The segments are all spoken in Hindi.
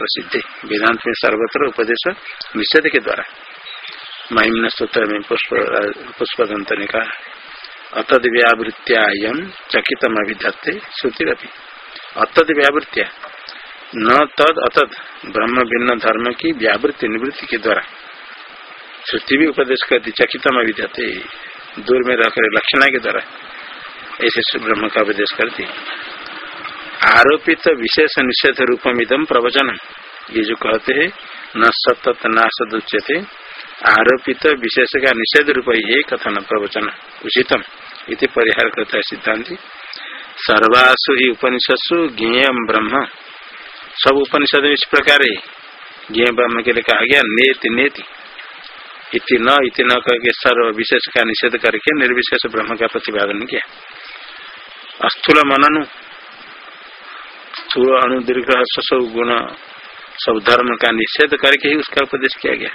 प्रसिद्ध। वेदांत में सर्वत्र उपदेश निषेध के द्वारा। महिमन सूत्र में पुष्प पुष्पदंत ने कहा अतद व्यावृत्तियाम चकितम अभिधत्ते श्रुतिरपि। अतद व्यावृत्तिया न तद अतद ब्रह्म भिन्न धर्म की व्यावृत्ति निवृत्ति के द्वारा। श्रुति भी उपदेश करती चकितम अभिधत्ते दूर में रहकर लक्षणा के द्वारा। ऐसे ब्रह्म का उपदेश करती। आरोपित विशेष निषेध रूपम इदम प्रवचन। ये जो कहते हैं, न सतत न सदुच्यते आरोपित विशेष का निषेध रूप ये कथन प्रवचन उचितम। इति परिहार करता है सिद्धांति। सर्वासु ही उपनिषत्सु ज्ञेय ब्रह्म। सब उपनिषद इस प्रकार है। ब्रह्म के लिए कहा गया, नेति नेति। इति न इति न करके सर्व विशेष का निषेध करके निर्विशेष ब्रह्म का प्रतिपादन किया। अस्थूल मननु स्थूल अनुदीर्घ सब गुण सब धर्म का निषेध करके ही उसका उपदेश किया गया।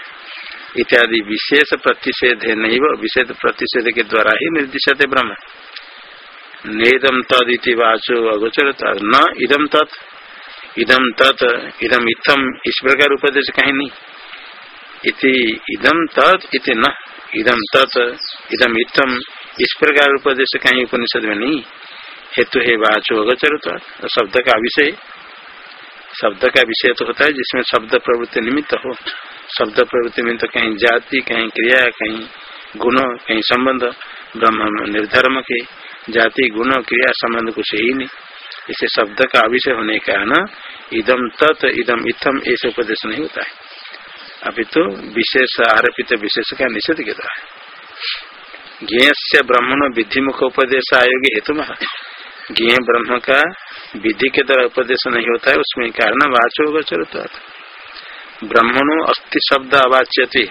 इत्यादि विशेष प्रतिषेध है नहीं वो, विशेष प्रतिषेध के द्वारा ही निर्दिशत है ब्रह्म। नेदम तद इति वाचो अगोचर न इदम तत् इदम तत् इदम इतम इस प्रकार उपदेश कहीं नहीं। इति इदम तत् इति न इदम तत् इदम इतम इस प्रकार उपदेश कहीं उपनिषद में नहीं। हेतु है वाचो अगोचर शब्द का विषय। शब्द का विषय तो होता है जिसमें शब्द प्रवृत्ति निमित्त हो। शब्द प्रवृत्ति में तो कहीं जाति, कहीं क्रिया, कहीं गुण, कहीं संबंध, ब्रह्म निर्धर्म के। जाति, गुण, क्रिया संबंध कुछ ही नहीं। इसे शब्द का अविषय होने का न इदम तत्, इदम इथम ऐसे उपदेश नहीं होता है। अभी तो विशेष आरोपित विशेष का निषेध के द्वारा ज्ञ से ब्रह्मण विधि मुख उपदेश आयोग हेतु ज्ञ ब्रह्म का विधि के द्वारा उपदेश नहीं होता है, उसमें कारण वाचो गोचर ब्रह्मणो अस्थि शब्द अवाच्यते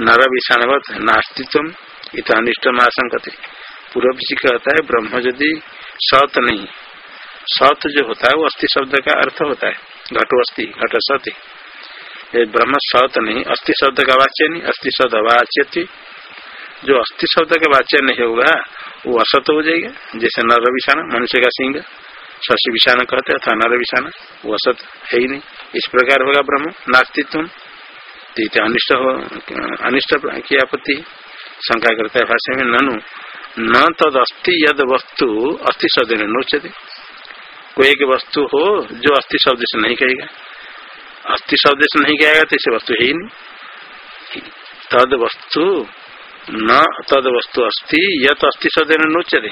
नर विषाणवत नास्तित्व इत अनिष्ट आशंकते। पूर्व जी कहता है, ब्रह्म यदि सत नहीं, सत जो होता है, वो अस्थि शब्द का अर्थ होता है। घटो अस्थि, घट सत। ब्रह्म सत नहीं, अस्थि शब्द का वाच्य नहीं, अस्थि शब्द अवाच्य जो अस्थि शब्द का वाच्य नहीं होगा, वो असत हो जाएगा। जैसे नर विषाण, मनुष्य का सिंह, शशि विषाण कहते अथवा नर विषाण, वो असत है ही नहीं। इस प्रकार होगा ब्रह्म, नास्तित्व अनिष्ट हो, अनिष्ट की आपत्ति। शंका करता है भाषा में, ननु, न तद अस्थि यद वस्तु, अस्थि शब्द ने नोचते। कोई एक वस्तु हो, जो अस्थि शब्द से नहीं कहेगा। अस्थि शब्द से नहीं कहेगा तो इसे वस्तु है ही नहीं। तद वस्तु न तद वस्तु अस्थि यद अस्थि शब्द ने नोचते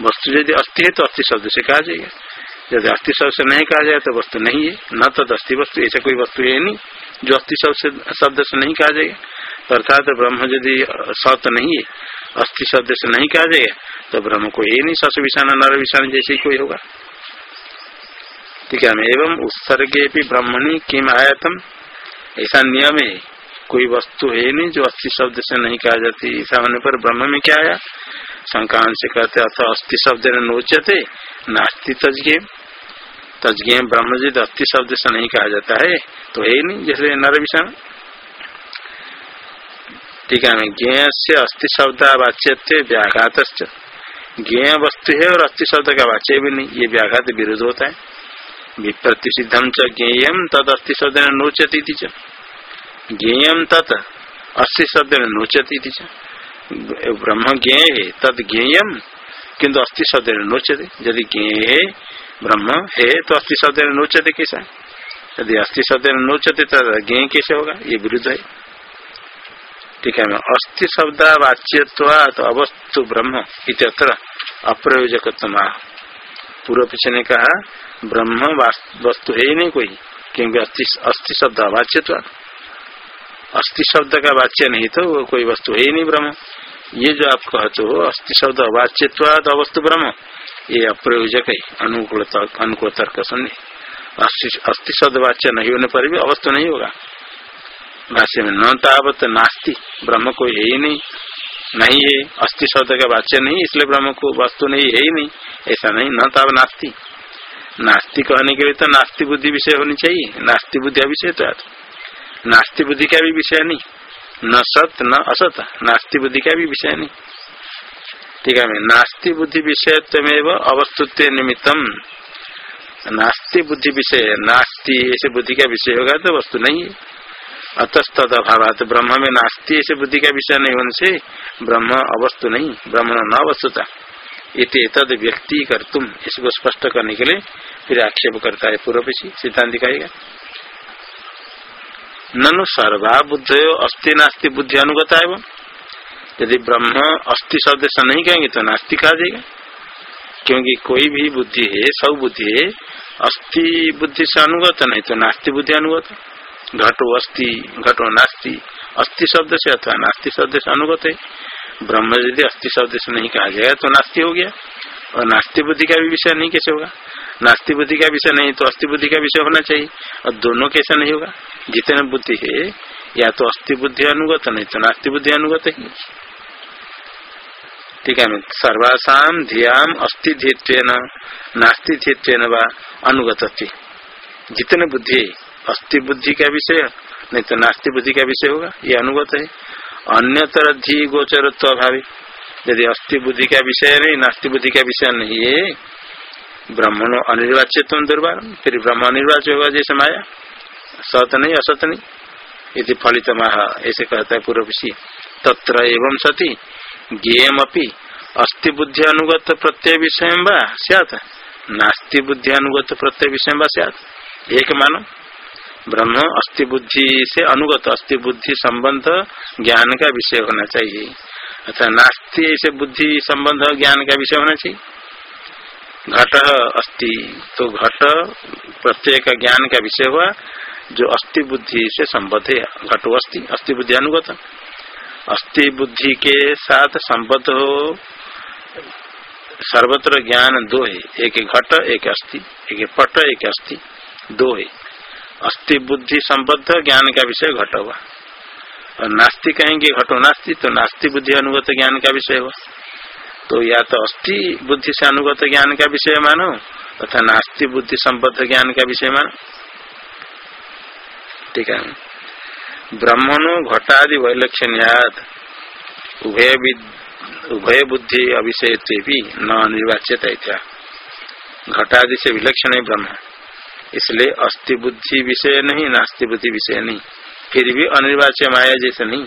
वस्तु यदि अस्थि है तो अस्थि शब्द से कहा जाएगा। यदि अस्थि शब्द से नहीं कहा जाए तो वस्तु नहीं है। न तद अस्थि वस्तु, ऐसा कोई वस्तु है नहीं, जो अस्थि शब्द से नहीं कहा जाएगा। अर्थात ब्रह्म यदि सत्य नहीं है अस्थि शब्द से नहीं कहा जाएगा तो ब्रह्म को है नहीं सस विषाण, नर विषाण जैसे कोई होगा। ठीक है एवं उत्सर्गे भी ब्रह्मणी किम आयतम? ऐसा नियम है। कोई वस्तु है नहीं जो अस्थि शब्द से नहीं कहा जाती। ऐसा होने पर ब्रह्म में क्या आया? शंकान से कहते अथवा अस्थि शब्द ने नोचते, नास्ती तजगे तजगे ब्रह्म जी अस्थि शब्द से नहीं कहा जाता है तो है नहीं, जैसे नर विषण ठीक है ज्ञ से अस्थि शब्द वाच्य व्याघात ज्ञ वस्तु है और अस्थि शब्द का वाच्य भी नहीं, ये व्याघात विरोध होता है। विप्रतिषिधम च ज्ञेयम तद अस्थि शब्द नोचती ज्ञेयम तत् अस्थि शब्द में नोचती ब्रह्म ज्ञेय है तद ज्ञेयम किन्तु अस्थि शब्द में नोचते। यदि ज्ञेय है ब्रह्म, है तो अस्थि शब्द में नोचते कैसा? यदि अस्थि शब्द में नोचते तो ज्ञेय कैसे होगा? ये विरुद्ध है। ठीक है अस्थि शब्द वाच्यवाद अवस्तु ब्रह्म इतर अप्रयोजक पूर्व पीछे ने कहा, ब्रह्म वस्तु है ही नहीं कोई, क्योंकि अस्थि शब्द अवाच्यवाद अस्थि शब्द का वाच्य नहीं तो वो कोई वस्तु है ही नहीं ब्रह्म। ये जो आप कहते हो, अस्थि शब्द अवाच्यवाद अवस्तु ब्रह्म, ये अप्रयोजक है अनुकूल अनुकूल तर्क सुनने अस्थि शब्द वाच्य नहीं होने पर भी अवस्तु नहीं होगा। भाष्य में न तावत नास्ति, ब्रह्म को है ही नहीं। नहीं है, अस्थि शब्द का वाच्य नहीं, इसलिए ब्रह्म को वस्तु नहीं, है ही नहीं। ऐसा नहीं, न ताव नास्ती। नास्ती कहने के लिए तो नास्ती बुद्धि विषय होनी चाहिए। नास्ती बुद्धि विषय तो नास्ति बुद्धि का भी विषय नहीं। न सत, न असत, नास्ति बुद्धि का भी विषय नहीं। ठीक है नास्ति बुद्धि विषयत्व अवस्तुत्व निमित्तम। नास्ति बुद्धि विषय, नास्ति ऐसे बुद्धि का विषय होगा तो वस्तु नहीं है। अतस्तद अभाव ब्रह्म में नास्ति ऐसे बुद्धि का विषय नहीं होने से ब्रह्म अवस्तु नहीं, ब्रह्म न अवस्तुता। इतने तद व्यक्ति कर तुम इसको स्पष्ट करने के लिए फिर आक्षेप करता है पूर्व सिद्धांत दिखाएगा। ननु सर्वा बुद्ध अस्थि नास्ति बुद्धि अनुगता है यदि ब्रह्म अस्थि शब्द से नहीं कहेंगे तो नास्ति कहा जाएगा। क्योंकि कोई भी बुद्धि है, सब बुद्धि है अस्थि बुद्धि से अनुगत नहीं तो नास्ति बुद्धि अनुगत। घटो अस्थि घटो नास्ति अस्थि शब्द से अथवा नास्ति शब्द से अनुगत है। ब्रह्म यदि अस्थि शब्द से नहीं कहा जाएगा तो नास्ति हो गया। और नास्ति बुद्धि का भी विषय नहीं कैसे होगा? नास्ति बुद्धि का विषय नहीं तो अस्थि बुद्धि का विषय होना चाहिए। और दोनों कैसे नहीं होगा? जितने बुद्धि है, या तो अस्थि बुद्धि अनुगत नहीं तो नास्ति बुद्धि अनुगत है। ठीक है सर्वासाम धियाम अस्थि धित्व नास्ति धित्व व अनुगत जितने बुद्धि अस्थि बुद्धि का विषय, नहीं तो नास्ति बुद्धि का विषय होगा, ये अनुगत है। अन्यतर धी गोचर अभावी यदि अस्थि बुद्धि का विषय नहीं, नास्ति बुद्धि का विषय नहीं है ब्रह्मण अनिर्वाच्य तुम दुर्बार फिर ब्रह्म अनिर्वाच्य होगा जैसे माया। सत नहीं, असत नहीं। यदि फलित ऐसे कहता है पूर्व तत्र एवं सती ज्ञेयम अपनी अस्थि बुद्धि अनुगत प्रत्यय विषय सत नास्ति बुद्धि अनुगत प्रत्यय विषय सत एक मानो। ब्रह्म अस्थि बुद्धि से अनुगत अस्थि बुद्धि संबंध ज्ञान का विषय होना चाहिए। अर्थात नास्ति ऐसे बुद्धि संबंध ज्ञान का विषय होना चाहिए। घट अस्थि तो घट प्रत्यय का ज्ञान का विषय हुआ। जो अस्थि बुद्धि से संबद्ध है, घटो अस्थि अस्थि बुद्धि अनुगत। अस्थि बुद्धि के साथ संबद्ध हो, सर्वत्र ज्ञान दो है, एक घट, एक अस्थि, एक पट, एक अस्थि, दो है। अस्थि बुद्धि संबद्ध, ज्ञान का विषय घट हुआ। और नास्ति कहेंगे घटो नास्ति तो नास्ति बुद्धि अनुगत ज्ञान का विषय हुआ। तो या तो अस्थि बुद्धि से अनुगत ज्ञान का विषय मानो, तथा नास्ति बुद्धि संबद्ध ज्ञान का विषय मानो। है ब्रह्मणो घटादि वैलक्षण्याद उभय उभय बुद्धि अभिषय भी न निर्वाचित घटादि से विलक्षण है ब्रह्म। इसलिए अस्थि बुद्धि विषय नहीं, नास्ति बुद्धि विषय नहीं। फिर भी अनिर्वाच्य माया जैसे नहीं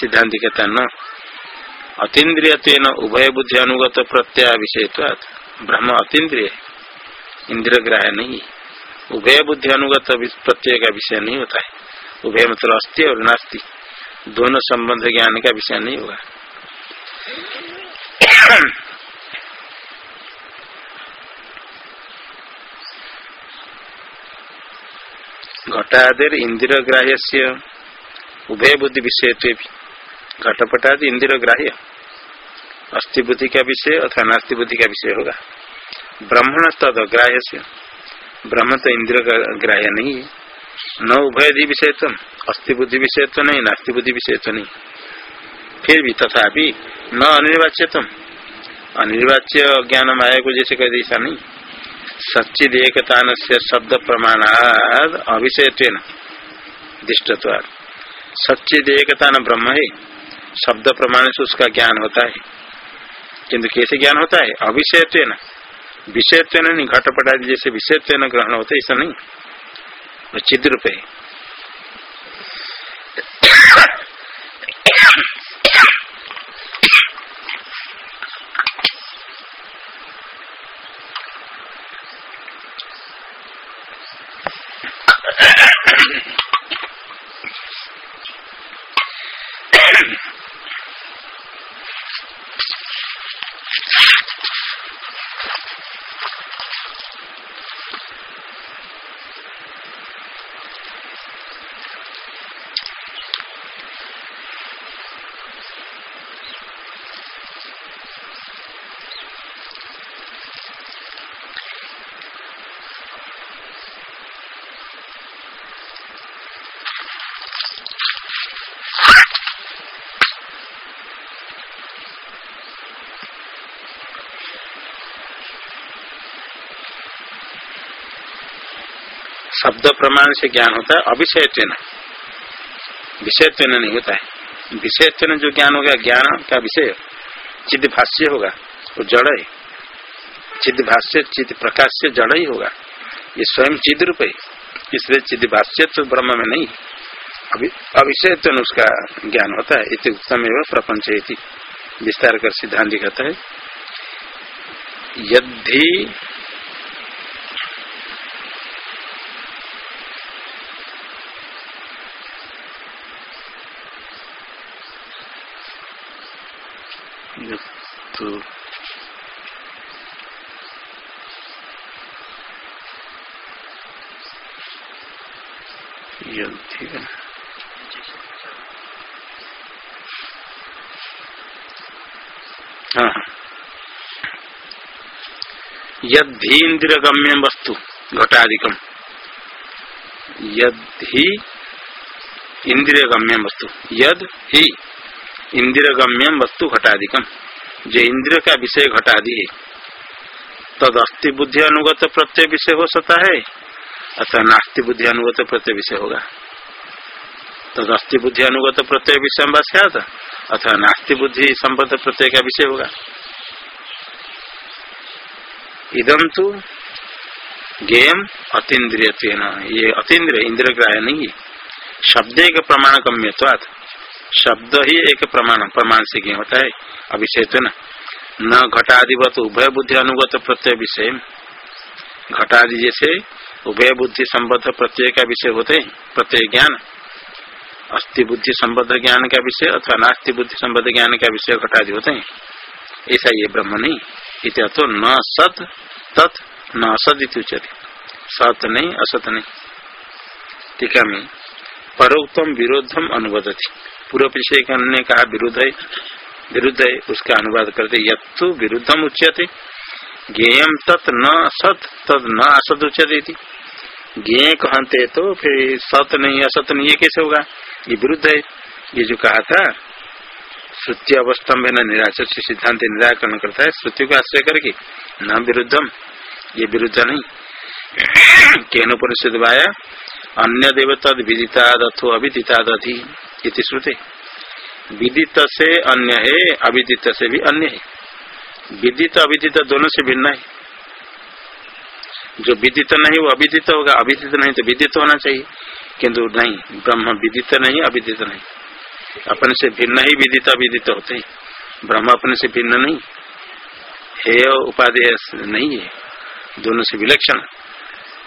सिद्धांत कहता न। अतीन्द्रिय तेन उभय बुद्धि अनुगत प्रत्यय विषय ब्रह्म अतीन्द्रिय इंद्र ग्राह नहीं। उभय बुद्धि अनुगत प्रत्यय का विषय नहीं होता है। उभय मतलब अस्थि और नास्ति। दोनों संबंध ज्ञान का विषय नहीं होगा। घटादेर इंदिर ग्राह्य से उभय बुद्धि विषय घटपटादि इंदिर ग्राह्य अस्थि बुद्धि का विषय अथवा नास्ति बुद्धि का विषय होगा। ब्रह्मण तद ग्राह्य से ब्रह्म तो इंद्र का ग्राह्य नहीं है। न उभय विषय तो अस्थि बुद्धि विषय तो नहीं, नास्ति बुद्धि विषय तो नहीं। फिर भी तथा न अनिर्वाच्य तुम अनिर्वाच्य ज्ञान माया को जैसे कह ऐसा नहीं। सच्चिद एकता शब्द प्रमाण अभिषय दृष्टत्वाद। सच्चिद एकता न ब्रह्म है, शब्द प्रमाण से उसका ज्ञान होता है। किंतु कैसे ज्ञान होता है? अभिषय विषयत्व नहीं घटपटा जैसे विषयत्व ग्रहण होता है ऐसा नहीं चिद रूप है शब्द प्रमाण से ज्ञान होता है अभिषयत्व विषयत्व नहीं होता है। विषयत्व जो ज्ञान होगा ज्ञान का विषय चिद भाष्य होगा, वो जड़ है। चिद भाष्य चिद प्रकाश से जड़ ही होगा। ये स्वयं चिद रूप है, इसलिए चिद भाष्य तो ब्रह्म में नहीं। अभिषय तो उसका ज्ञान होता है, इति उत्तम एवं प्रपंच विस्तार कर सिद्धांत दिखाता है यदि तो ठीक है। हाँ, वस्तु घटाधिकम यदि इंद्रिय गम्य वस्तु यद ही इंद्रियगम्य वस्तु घटाधिकम जो इंद्रिय का विषय घटादि है तद अस्थि बुद्धि अनुगत प्रत्यय विषय हो सकता है अथवा नास्ति बुद्धि अनुगत प्रत्यय विषय होगा तद अस्थि बुद्धि अनुगत प्रत्यय विषय था अथवा नास्ति बुद्धि संबद्ध प्रत्यय का विषय होगा इदम तो गेम अतीन्द्रिय ये अतीन्द्रिय इंद्र ग्राह्य नहीं शब्द प्रमाण गम्यवाद शब्द ही एक प्रमाण प्रमाण से ज्ञ होता है अभिषय तो न। घटाधिवत उभय बुद्धि अनुगत प्रत्यय विषय। घटादि जैसे उभय बुद्धि संबद्ध प्रत्यय का विषय होते हैं, प्रत्यय ज्ञान। अस्थि बुद्धि संबद्ध ज्ञान का विषय अथवा नास्ति बुद्धि संबद्ध ज्ञान का विषय घटादि होते हैं। ऐसा ये ब्रह्म नहीं। तो न सत, तत् न असत सत नहीं, असत नहीं। टीका में, परोक्तम विरोधम अनुवादती। पूर्व विषय ने कहा विरुद्ध है विरुद्ध है, उसका अनुवाद करते यत्तु विरुद्धम उच्यते। ज्ञेयम तत् न सत तद न असत उच्यते ज्ञेय कहते तो फिर सत नहीं, असत नहीं, ये कैसे होगा? ये विरुद्ध है। ये जो कहा था, श्रुति अवस्थम में निराश सिद्धांत निराकरण करता है, श्रुति को आश्रय करके। न विरुद्धम, ये विरुद्ध नहीं। केन परिषद वाया अन्य देव तद विदिताद अथो अविदिताद अधि श्रुते। विदित से अन्य है अविदित से भी अन्य है विदित, अविदित दोनों से भिन्न है। जो विदित नहीं, वो अविदित होगा। अविदित नहीं तो विदित होना चाहिए। किंतु नहीं, ब्रह्म विदित नहीं, अविदित नहीं। अपने से भिन्न ही विदित, अविदित होते हैं। ब्रह्म अपने से भिन्न नहीं। हे उपाधि नहीं है। दोनों से विलक्षण।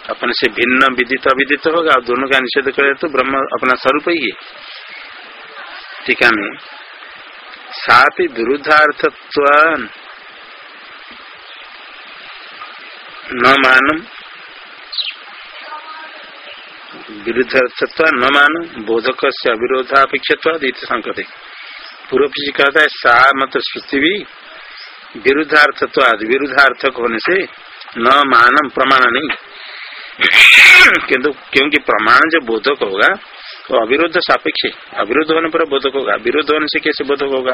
अपने से भिन्न, विदित, अविदित होगा। दोनों का निषेध करे तो ब्रह्म अपना स्वरूप ही है। टीका में साथ ही विरुद्धार्थत्व न मानम विरुद्ध न मान बोधक से अविरोधापेक्षत्वाद संकते। पूर्व पीछे कहता है सा मत श्रुति भी विरुद्धार्थत्वाद विरुद्धार्थक होने से न मानम प्रमाण नहीं। किंतु क्योंकि प्रमाण जो बोधक होगा तो अविरुद्ध सापेक्ष, अविरुद्ध होने पर बोधक होगा विरुद्ध होने से कैसे बोधक होगा?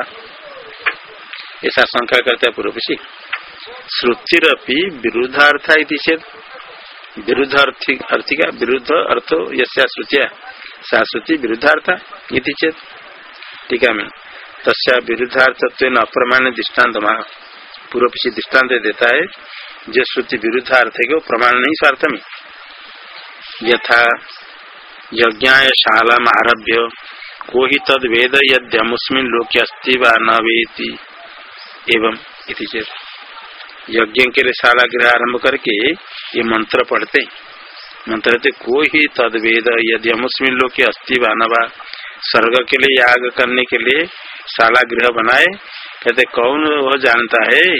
ऐसा शंका करता है पूर्व पीछे श्रुतिरपी विरुद्धार्थ चेत विरुद्ध अर्थी विरुद्ध अर्थ यश्रुतिया सा श्रुति विरुद्धार्थ इति चेत। टीका में, तस्या विरुद्धार्थत्व अप्रमाण दृष्टांत पूर्व पीछे दृष्टांत देता है, जो श्रुति विरुद्धार्थ है प्रमाण नहीं स्वार्थ में यथा यज्ञाय शाला आरभ्य को ही तद वेद यद्यमुस्मिन लोक अस्ति व न वेति। एवं चेत। यज्ञ के लिए शाला गृह आरंभ करके ये मंत्र पढ़ते मंत्र थे को ही तद वेद यदि मुस्लिम लोग की अस्थि बानवा स्वर्ग के लिए, याग करने के लिए शाला गृह बनाए। कहते, कौन वह जानता है?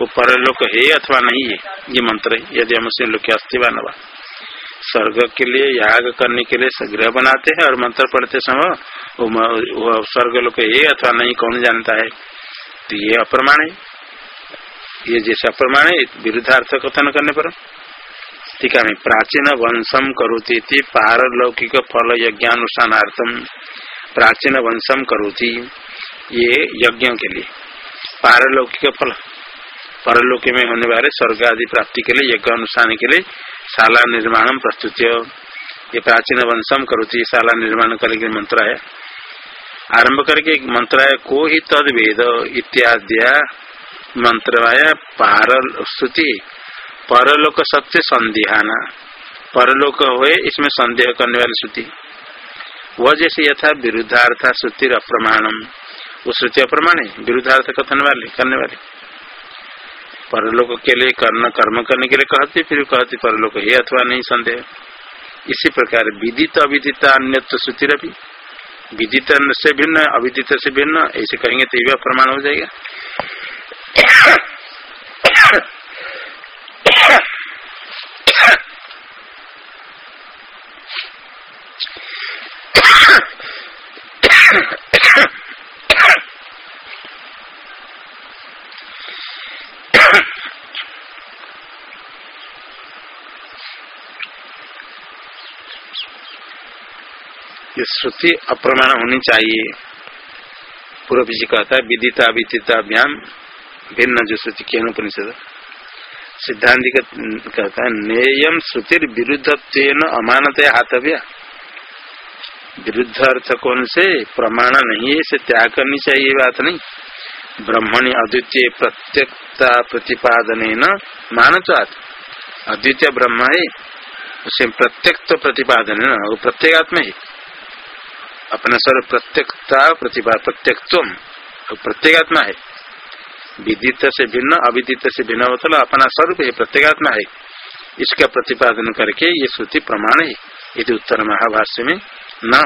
वो परलोक है अथवा नहीं है? ये मंत्र यदि मुस्लिम लोग अस्थि बानवा स्वर्ग के लिए याग करने के लिए गृह बनाते हैं और मंत्र पढ़ते समय वो स्वर्ग लोग है अथवा नहीं कौन जानता है? तो ये अप्रमाण है। ये जैसे अप्रमाण है, विरुद्धार्थ कथन करने पर। टीका में प्राचीन वंशम करोती थी, पारलौकिक फल यज्ञानुष्ठानार्थम। प्राचीन वंशम करोती, ये यज्ञों के लिए। पारलौकिक फल। परलोक में होने वाले स्वर्ग आदि प्राप्ति के लिए यज्ञ अनुष्ठान के लिए शाला निर्माण प्रस्तुत ये प्राचीन वंशम करोती, शाला निर्माण करके मंत्र है। आरंभ करके मंत्र है, को ही तद वेद इत्यादि मंत्र स्तुति। परलोक सत्य संध्याना परलोक हुए, इसमें संदेह करने वाली श्रुति वह जैसे यथा विरुद्धार्था श्रुति अप्रमाणम वो श्रुति अप्रमाण है विरुद्धार्थ कथन वाले, करने वाले। परलोक के लिए कर्म कर्म करने के लिए कहते, फिर कहते परलोक, है अथवा नहीं, संदेह? इसी प्रकार विदित, अविदित अन्य श्रुति रवि विदित से भिन्न, अविदित से भिन्न, ऐसे कहेंगे तो यह प्रमाण हो जाएगा। श्रुति अप्रमाण होनी चाहिए। पूर्व जी कहता है, विदिता विदिताभ्याम, भिन्न जो श्रुति के उपनिषद। सिद्धांत कहता है, नेयम श्रुति विरुद्ध अमानत हाथव्या विरुद्ध अर्थ कौन से? प्रमाण नहीं है, इसे त्याग करनी चाहिए बात नहीं। ब्रह्मणि अद्वितीय प्रत्यक्ता प्रतिपादन मानचात अद्वितीय ब्रह्म है, उसे प्रत्यक्त तो प्रतिपादन है ना वो प्रत्येगात्मा है। अपना स्वरूप प्रत्यक्षता प्रतिभा प्रत्यक्व प्रत्येगात्मा है। विदित से भिन्न, अविदित से भिन्न मतलब अपना स्वरूप है प्रत्येगात्मा है। इसका प्रतिपादन करके ये श्रुति प्रमाण है। यदि उत्तर महाभाष्य में न।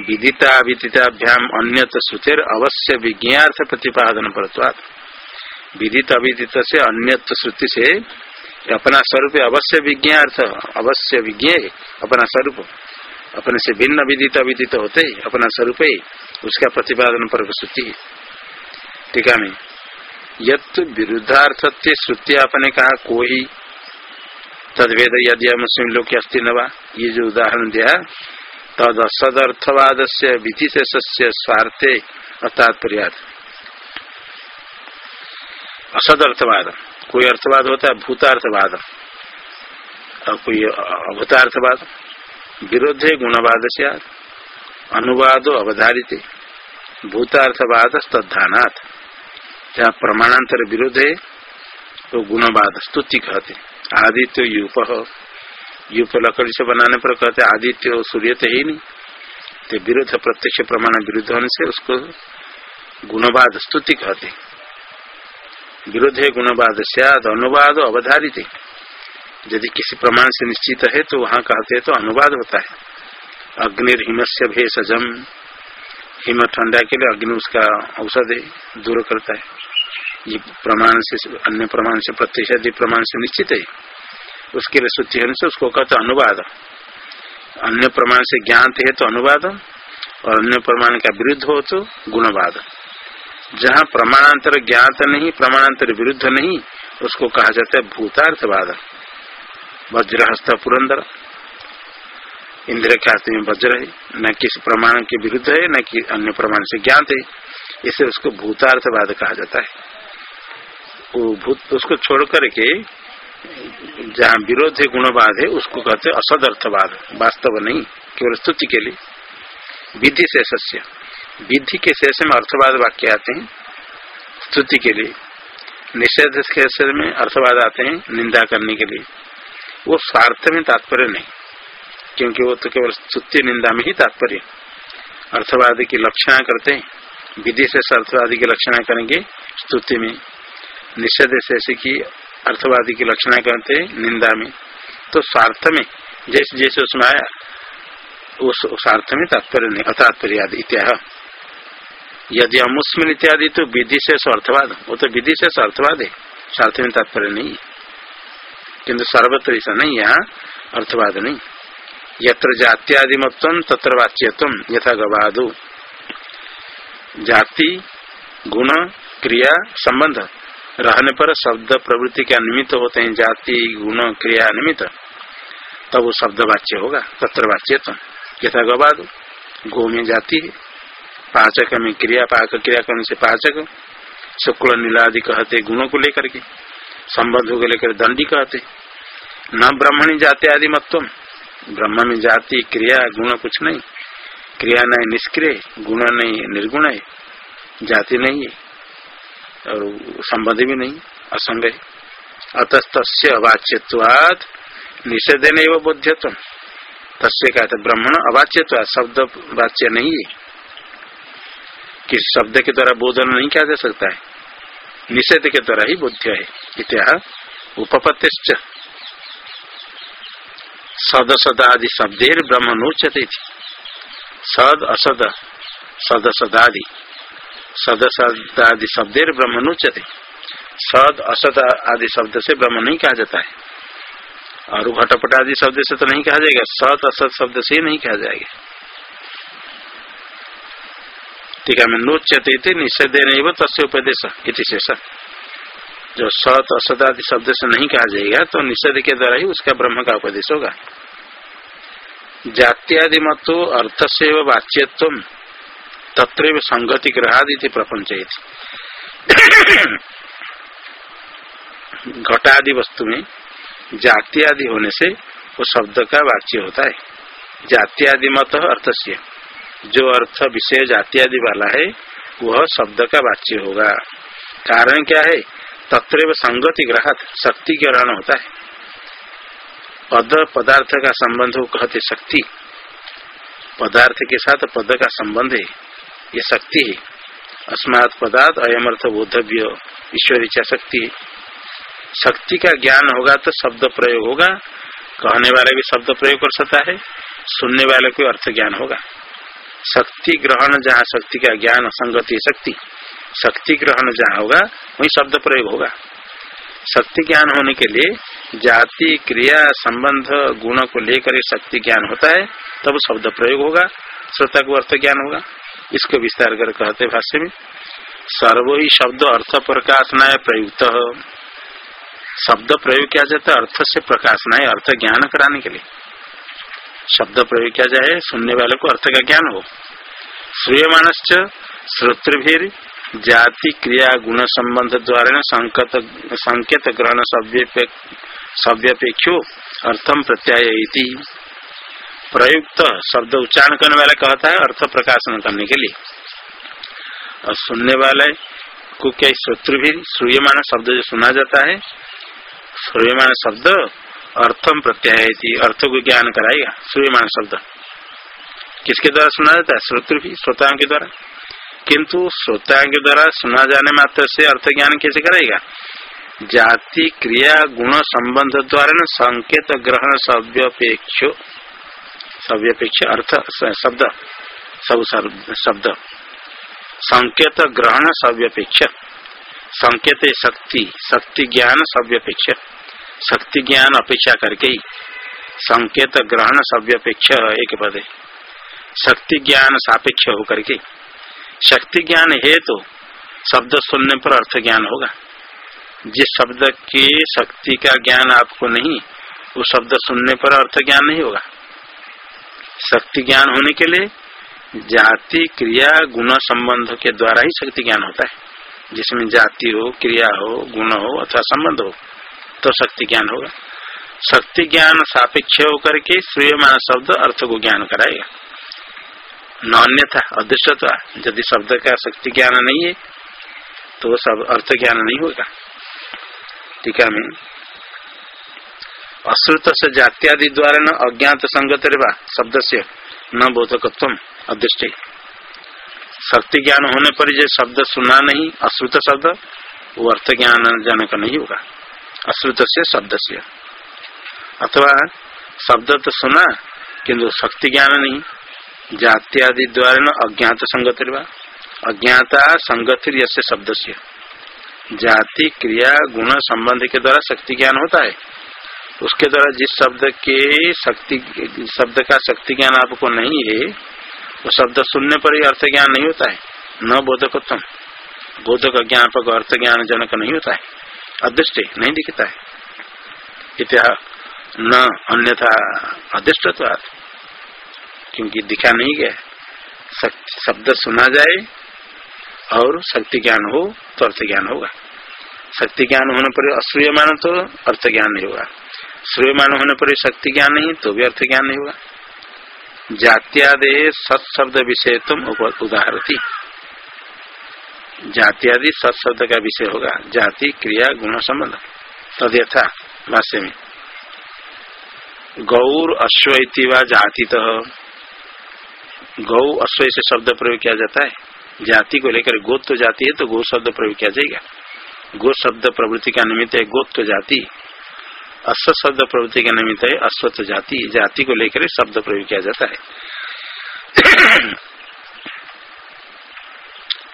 विदिता, अविदिताभ्याम अन्य श्रुतिर अवश्य विज्ञार्थ प्रतिपादन परत्वाद विदित, अविदित से अन्य श्रुति से अपना स्वरूप अवश्य विज्ञार्थ अवश्य विज्ञ अपना स्वरूप। अपने से भिन्न विदित अविदित होते अपना स्वरूप है, उसका प्रतिपादन पर श्रुति टीका में। यद विरुद्धार्थत्य श्रुति आपने कहा कोई तदवेद यदि मुस्लिम लोग अस्ति नवा ये जो उदाहरण दिया, तद असदर्थवाद से विधिशेष स्वार्थे अतात्पर्यात असदर्थवाद, कोई अर्थवाद होता है, भूतार्थवाद। और कोई अभूतार्थवाद? विरोधे गुणवाद से अनुवाद अवधारित। भूतार्थवाद तद्धानाथ जहाँ प्रमाणांतर विरोध है तो गुणवाद स्तुति कहते। आदित्य यूप। यूप लकड़ी से बनाने पर कहते, आदित्य सूर्य तो ही नहीं। तो विरोध प्रत्यक्ष प्रमाण विरुद्ध होने से उसको गुणवाद स्तुति कहते। विरोध है गुणवाद सद अनुवाद अवधारित। यदि किसी प्रमाण से निश्चित है तो वहाँ कहते हैं तो अनुवाद होता है। अग्निर हिमस्य भेषजम हिम ठंडा के लिए अग्नि उसका औषध दूर करता है। ये प्रमाण से, अन्य प्रमाण से प्रत्यक्ष प्रमाण से निश्चित है, उसके लिए शुद्धि होने से उसको कहते अनुवाद। अन्य प्रमाण से ज्ञात है तो अनुवाद और अन्य प्रमाण का विरुद्ध हो तो गुणवाद। जहाँ प्रमाणांतर ज्ञात नहीं, प्रमाणांतर विरुद्ध नहीं, उसको कहा जाता है भूतार्थवाद। वज्रहस्त पुरंदर। इंद्र के हाथ में वज्र है। न किसी प्रमाण के विरुद्ध है, न कि अन्य प्रमाण से ज्ञात है। इसे उसको भूतार्थवाद कहा जाता है। वो भूत, उसको छोड़ करके जहाँ विरोध है, गुणवाद है, उसको कहते असद अर्थवाद वास्तव नहीं, केवल स्तुति के लिए। विधि से सस्य विधि के शेष में अर्थवाद वाक्य आते हैं, स्तुति के लिए। निषेध के में अर्थवाद आते हैं, निंदा करने के लिए। वो स्वार्थ में तात्पर्य नहीं, क्योंकि वो तो केवल स्तुति निंदा में ही तात्पर्य अर्थवादी की लक्षणा करते हैं, विधि से अर्थवादी की लक्षणा करेंगे, स्तुति में। निषेध से की अर्थवादी की लक्षणा करते हैं, निंदा में। तो स्वार्थ में, जैसे जैसे उसमें आया उस स्वार्थ में तात्पर्य नहीं अतात्पर्य इत्या यदि अमुस्मिन इत्यादि तो विधि से अर्थवाद, वो तो विधि से अर्थवाद है, स्वार्थ में तात्पर्य नहीं है। किंतु सर्वत्र ऐसा नहीं यहाँ अर्थवाद नहीं। यत्र जात्यादि मत्व तत्र वाच्यत्व यथा गवादो। जाति, गुण, क्रिया, संबंध, रहने पर शब्द प्रवृत्ति के निमित्त होते हैं, जाति, गुण, क्रिया निमित्त तब वो शब्द वाच्य होगा, तत्र वाच्यत्व। यथा गवादो। गो में जाति, पाचक में क्रिया, पाक क्रिया करने से पाचक, शुक्ल, नीलादि कहते गुणों को लेकर के। संबंध को लेकर दंडी कहते न ब्रह्मणी जाति आदि मत्व ब्रह्म में जाति क्रिया गुण कुछ नहीं। क्रिया नहीं निष्क्रिय, गुण नहीं निर्गुण है। जाति नहीं है। और संबंध भी नहीं, असंग है। अतस्त वाच्यवाद निषेध नहीं वो बोध्यत्व तस्य कहते ब्राह्मण अवाच्य शब्द वाच्य नहीं है। किस शब्द के द्वारा बोधन नहीं किया जा सकता है? निषेध के द्वारा ही बोध्य है इतिहास उपपत्ति सद सदादि शब्देर ब्रह्म नोचते सद असद सद सदादि सद सदादि ब्रह्म नोचते सद असद आदि शब्द से ब्रह्म नहीं कहा जाता है। और घटपट आदि शब्द से तो नहीं कहा जाएगा। सत असत शब्द से ही नहीं कहा जाएगा। है मैं नोच्यते निषेध नहीं वो तस्य उपदेश शेष। जो सत असत आदि शब्द से नहीं कहा जाएगा तो निषेध के द्वारा ही उसका ब्रह्म का उपदेश होगा। जात्यादि मतो अर्थ से वाच्यत्व तत्र संगति ग्रहादि प्रपंच घटादि वस्तु में जाति आदि होने से वो शब्द का वाच्य होता है। जाति आदि मत अर्थ से जो अर्थ जाति आदि वाला है, वह शब्द का वाच्य होगा। कारण क्या है? तत्र संगति ग्रहत, शक्ति ग्रहण होता है। पद, पदार्थ का संबंध हो कहते शक्ति। पदार्थ के साथ पद का संबंध है, ये शक्ति है। अस्मात् पदार्थ अयम अर्थ बोधव्य ईश्वर इच्छा शक्ति है। शक्ति का ज्ञान होगा तो शब्द प्रयोग होगा। कहने वाले भी शब्द प्रयोग कर सकता है, सुनने वाले को अर्थ ज्ञान होगा। शक्ति ग्रहण जहाँ शक्ति का ज्ञान, संगति, शक्ति। शक्ति ग्रहण जहाँ होगा, वही शब्द प्रयोग होगा। शक्ति ज्ञान होने के लिए जाति, क्रिया, संबंध, गुण को लेकर शक्ति ज्ञान होता है, तब शब्द प्रयोग होगा, श्रोता को अर्थ ज्ञान होगा। इसको विस्तार कर कहते भाष्य में। सर्व ही शब्द अर्थ प्रकाशनाय प्रयुक्त। शब्द प्रयोग किया जाता है अर्थ से प्रकाश नहीं अर्थ ज्ञान कराने के लिए। शब्द प्रयोग किया जाए, सुनने वाले को अर्थ का ज्ञान हो। श्रूयमान श्रोतृभिर जाति, क्रिया, गुण संबंध द्वारा संकत ग्रहण सव्यपेक्षो अर्थम प्रत्याय प्रयुक्त शब्द उच्चारण करने वाला कहता है अर्थ प्रकाशन करने के लिए। और सुनने वाले को क्या श्रोत्र भी श्रूयमान शब्द जो सुना जाता है सूर्यमान शब्द अर्थम प्रत्याय अर्थ को ज्ञान कराएगा सूर्यमान शब्द किसके द्वारा सुना जाता है? श्रोत्र भी श्रोताओं के द्वारा। किंतु श्रोताओं के द्वारा सुना जाने मात्र से अर्थ ज्ञान कैसे कराएगा जाति, क्रिया, गुण संबंध द्वारा न संकेत, ग्रहण, सव्यपेक्ष। सव्यपेक्ष, अर्थ शब्द। सब शब्द। संकेत, ग्रहण, सव्यपेक्ष। संकेत, शक्ति। शक्ति, ज्ञान, सव्यपेक्ष। शक्ति ज्ञान अपेक्षा करके ही संकेत ग्रहण सव्यपेक्ष एक पद है। शक्ति ज्ञान सापेक्ष होकर के। शक्ति ज्ञान है तो शब्द सुनने पर अर्थ ज्ञान होगा। जिस शब्द के शक्ति का ज्ञान आपको नहीं, उस शब्द सुनने पर अर्थ ज्ञान नहीं होगा। शक्ति ज्ञान होने के लिए जाति, क्रिया, गुण संबंध के द्वारा ही शक्ति ज्ञान होता है। जिसमें जाति हो, क्रिया हो, गुण हो अथवा संबंध हो। तो शक्ति ज्ञान होगा। शक्ति ज्ञान सापेक्ष होकर के श्रेयमान शब्द अर्थ को ज्ञान कराएगा। न अन्य अन्यथा अदृश्यता, यदि शब्द का शक्ति ज्ञान नहीं है तो सब अर्थ ज्ञान नहीं होगा। टीका में अश्रुत से जात्यादि द्वारा न अज्ञात संगत शब्द से न बोधकत्व अदृष्ट। शक्ति ज्ञान होने पर जो शब्द सुना नहीं, अश्रुत शब्द, वो अर्थ ज्ञान जनक नहीं होगा। अश्रुत से शब्द से अथवा शब्द तो सुना किंतु शक्ति ज्ञान नहीं जात्यादि द्वारा न अज्ञात संगत अज्ञाता संगति से शब्द से जाति, क्रिया, गुण संबंध के द्वारा शक्ति ज्ञान होता है। उसके द्वारा जिस शब्द के शक्ति, शब्द का शक्ति ज्ञान आपको नहीं है, वो शब्द सुनने पर ही अर्थ ज्ञान नहीं होता है। न बोधकोत्तम बोधक ज्ञापक अर्थ ज्ञान जनक नहीं होता है। अदृष्ट नहीं दिखता है। न अन्यथा अदृष्ट क्योंकि दिखा नहीं गया शब्द सुना जाए और शक्ति ज्ञान हो तो अर्थ ज्ञान होगा। शक्ति ज्ञान होने पर अश्रूयमान तो अर्थ ज्ञान नहीं होगा। श्रूयमान होने पर शक्ति ज्ञान नहीं तो भी अर्थ ज्ञान नहीं होगा। जात्यादे सत्शब्द विषय तुम उदाहरती। जात्यादि सत्शब्द का विषय होगा। जाति, क्रिया, गुण, संबंध। तद यथा भाष्य में गौर अश्व जाति तो गौ अश्व से शब्द प्रयोग किया जाता है। जाति को लेकर गोत्व जाति है तो गौ शब्द प्रयोग किया जाएगा। गो शब्द प्रवृत्ति का निमित्त है गोत्व जाति। अश्व शब्द प्रवृत्ति का निमित्त है अश्वत्व जाति। जाति को लेकर शब्द प्रयोग किया जाता है।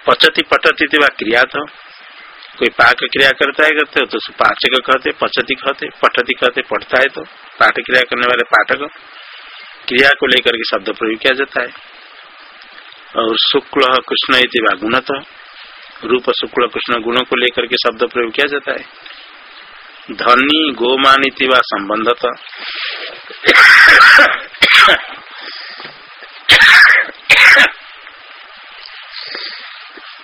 पचती पटती व क्रिया तो। कोई पाक क्रिया करता है, करते हो तो पाचक कहते, पचती कहते, पठती कहते, पढ़ता है तो। पाठ क्रिया करने वाले पाठक क्रिया को लेकर के शब्द प्रयोग किया जाता है। और शुक्ल कृष्ण इति गुणत रूप शुक्ल कृष्ण गुणों को लेकर के शब्द प्रयोग किया जाता है। धनी, गोमान इति व संबंधत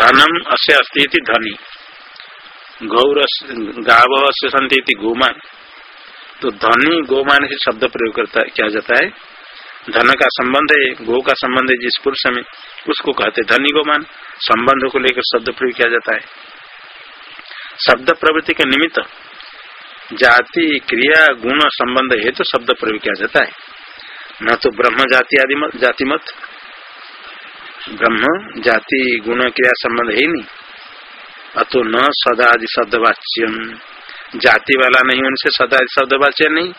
धनम, अस्य अस्ती धनी। गौर गाव से संति गोमान। तो धनी, गोमान से शब्द प्रयोग करता, किया जाता है? धन का संबंध है, गो का संबंध है, जिस पुरुष में, उसको कहते धनी गोमान। संबंध को लेकर शब्द प्रयोग किया जाता है। शब्द प्रवृत्ति के निमित्त जाति, क्रिया, गुण, संबंध है तो शब्द प्रयोग किया जाता है। न तो ब्रह्म जाति आदि जाति मत ब्रह्म, जाति, गुण, क्रिया संबंध है नहीं। अतो न सदा आदि शब्दवाच्यम जाति वाला नहीं होने से सदा आदि शब्दवाच्य नहीं।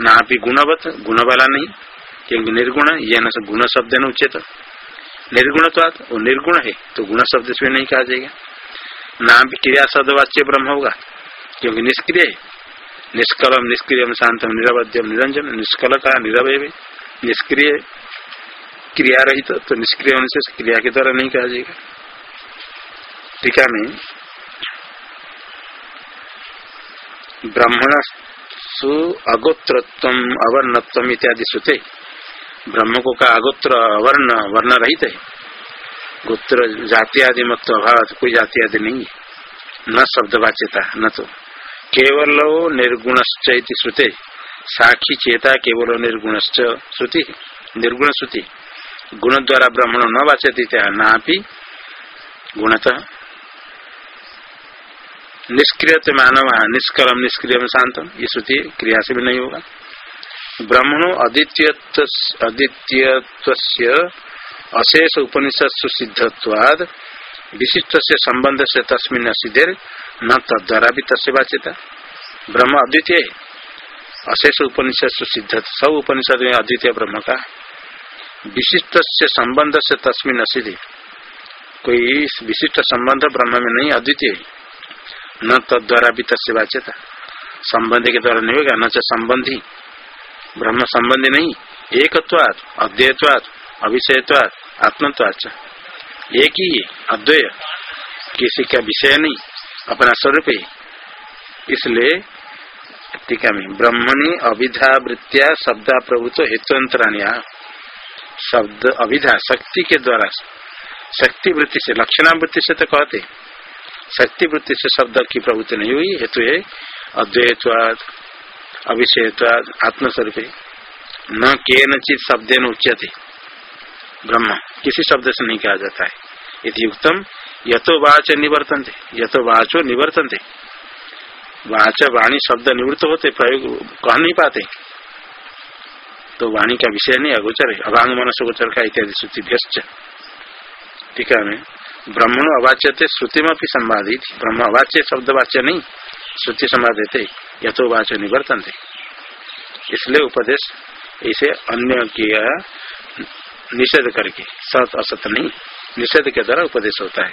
ना भी गुणवत, गुण वाला नहीं, क्योंकि निर्गुण, ये न गुण शब्द न उचित। निर्गुण तो वो निर्गुण है तो गुण शब्द से नहीं कहा जाएगा। ना भी क्रिया शब्दवाच्य ब्रह्म होगा, क्योंकि निष्क्रिय निष्कलम, निष्क्रियम, शांतम, निरवध्यम, निरंजन निष्कल का निरवय निष्क्रिय क्रिया रहित तो, तो निष्क्रिय होने से क्रिया के द्वारा नहीं कहा जाएगा। टीका में ब्राह्मण सु अगोत्रत्व अवर्णत्व इत्यादि सुते। ब्रह्म को का अगोत्र अवर्ण वर्ण रहित है। गोत्र जाति आदि मत अभाव कोई जाति आदि नहीं है। न शब्द वाच्यता न तो। केवल निर्गुणश्च श्रुते साक्षी चेता केवल निर्गुणश्च श्रुति निर्गुण श्रुति गुण द्वारा ब्राह्मण न वाचती ना भी गुणतः। निष्क्रिय मानव, निष्कलम निष्क्रिय शांतम ये श्रुति क्रिया से भी नहीं होगा ब्राह्मणों अद्वितीय अशेष उपनिषद सुसिद्धवाद विशिष्ट से संबंध से तस्मिन असिधेर न तद्वारा भी तस्य ब्रह्म अद्वितीय। अशेष उपनिषद सुसिद्ध सब उपनिषद में अद्वितीय ब्रह्म का। विशिष्ट से संबंध से तस्मिन असिधि कोई विशिष्ट संबंध ब्रह्म में नहीं अद्वितीय न तद्वारा भी तस्य वाच्यता। संबंध के द्वारा नहीं होगा, न च संबंधी। ब्रह्म संबंधी नहीं एकत्वाद अद्वैतवाद अभिषयत्वाद आत्मत्वाद एक ही अद्वय किसी का विषय नहीं, अपना स्वरूप ही। इसलिए टीका में ब्रह्मणी अभिधा वृत्तिया शब्दा प्रभुत्व हेतुअंतराणिया शब्द अभिधा शक्ति के द्वारा, शक्ति वृत्ति से लक्षणावृत्ति से तो कहते शक्ति वृत्ति से शब्द की प्रवृत्ति नहीं हुई, हेतु है अद्वैतवाद अभिषेयत्वाद आत्मस्वरूप न के नचित शब्द न उच्यते। ब्रह्म, किसी शब्द से नहीं कहा जाता है। यदि उत्तम यथो वाच निवर्तन थे यथो वाचो निवर्तन थे वाच वाणी शब्द निवृत्त होते, प्रयोग, कह नहीं पाते। तो वाणी का विषय नहीं अगोचर है। अभांग मनस गोचर का इत्यादि श्रुति व्यस्त टीका में। ब्रह्मण अवाच्य थे श्रुति में भी संवादित। ब्रह्म अवाच्य शब्द वाच्य नहीं, श्रुति संवाद थे यथो वाच्य निवर्तन थे इसलिए उपदेश इसे अन्य किया, निषेध करके, सत असत नहीं, निषेध के द्वारा उपदेश होता है।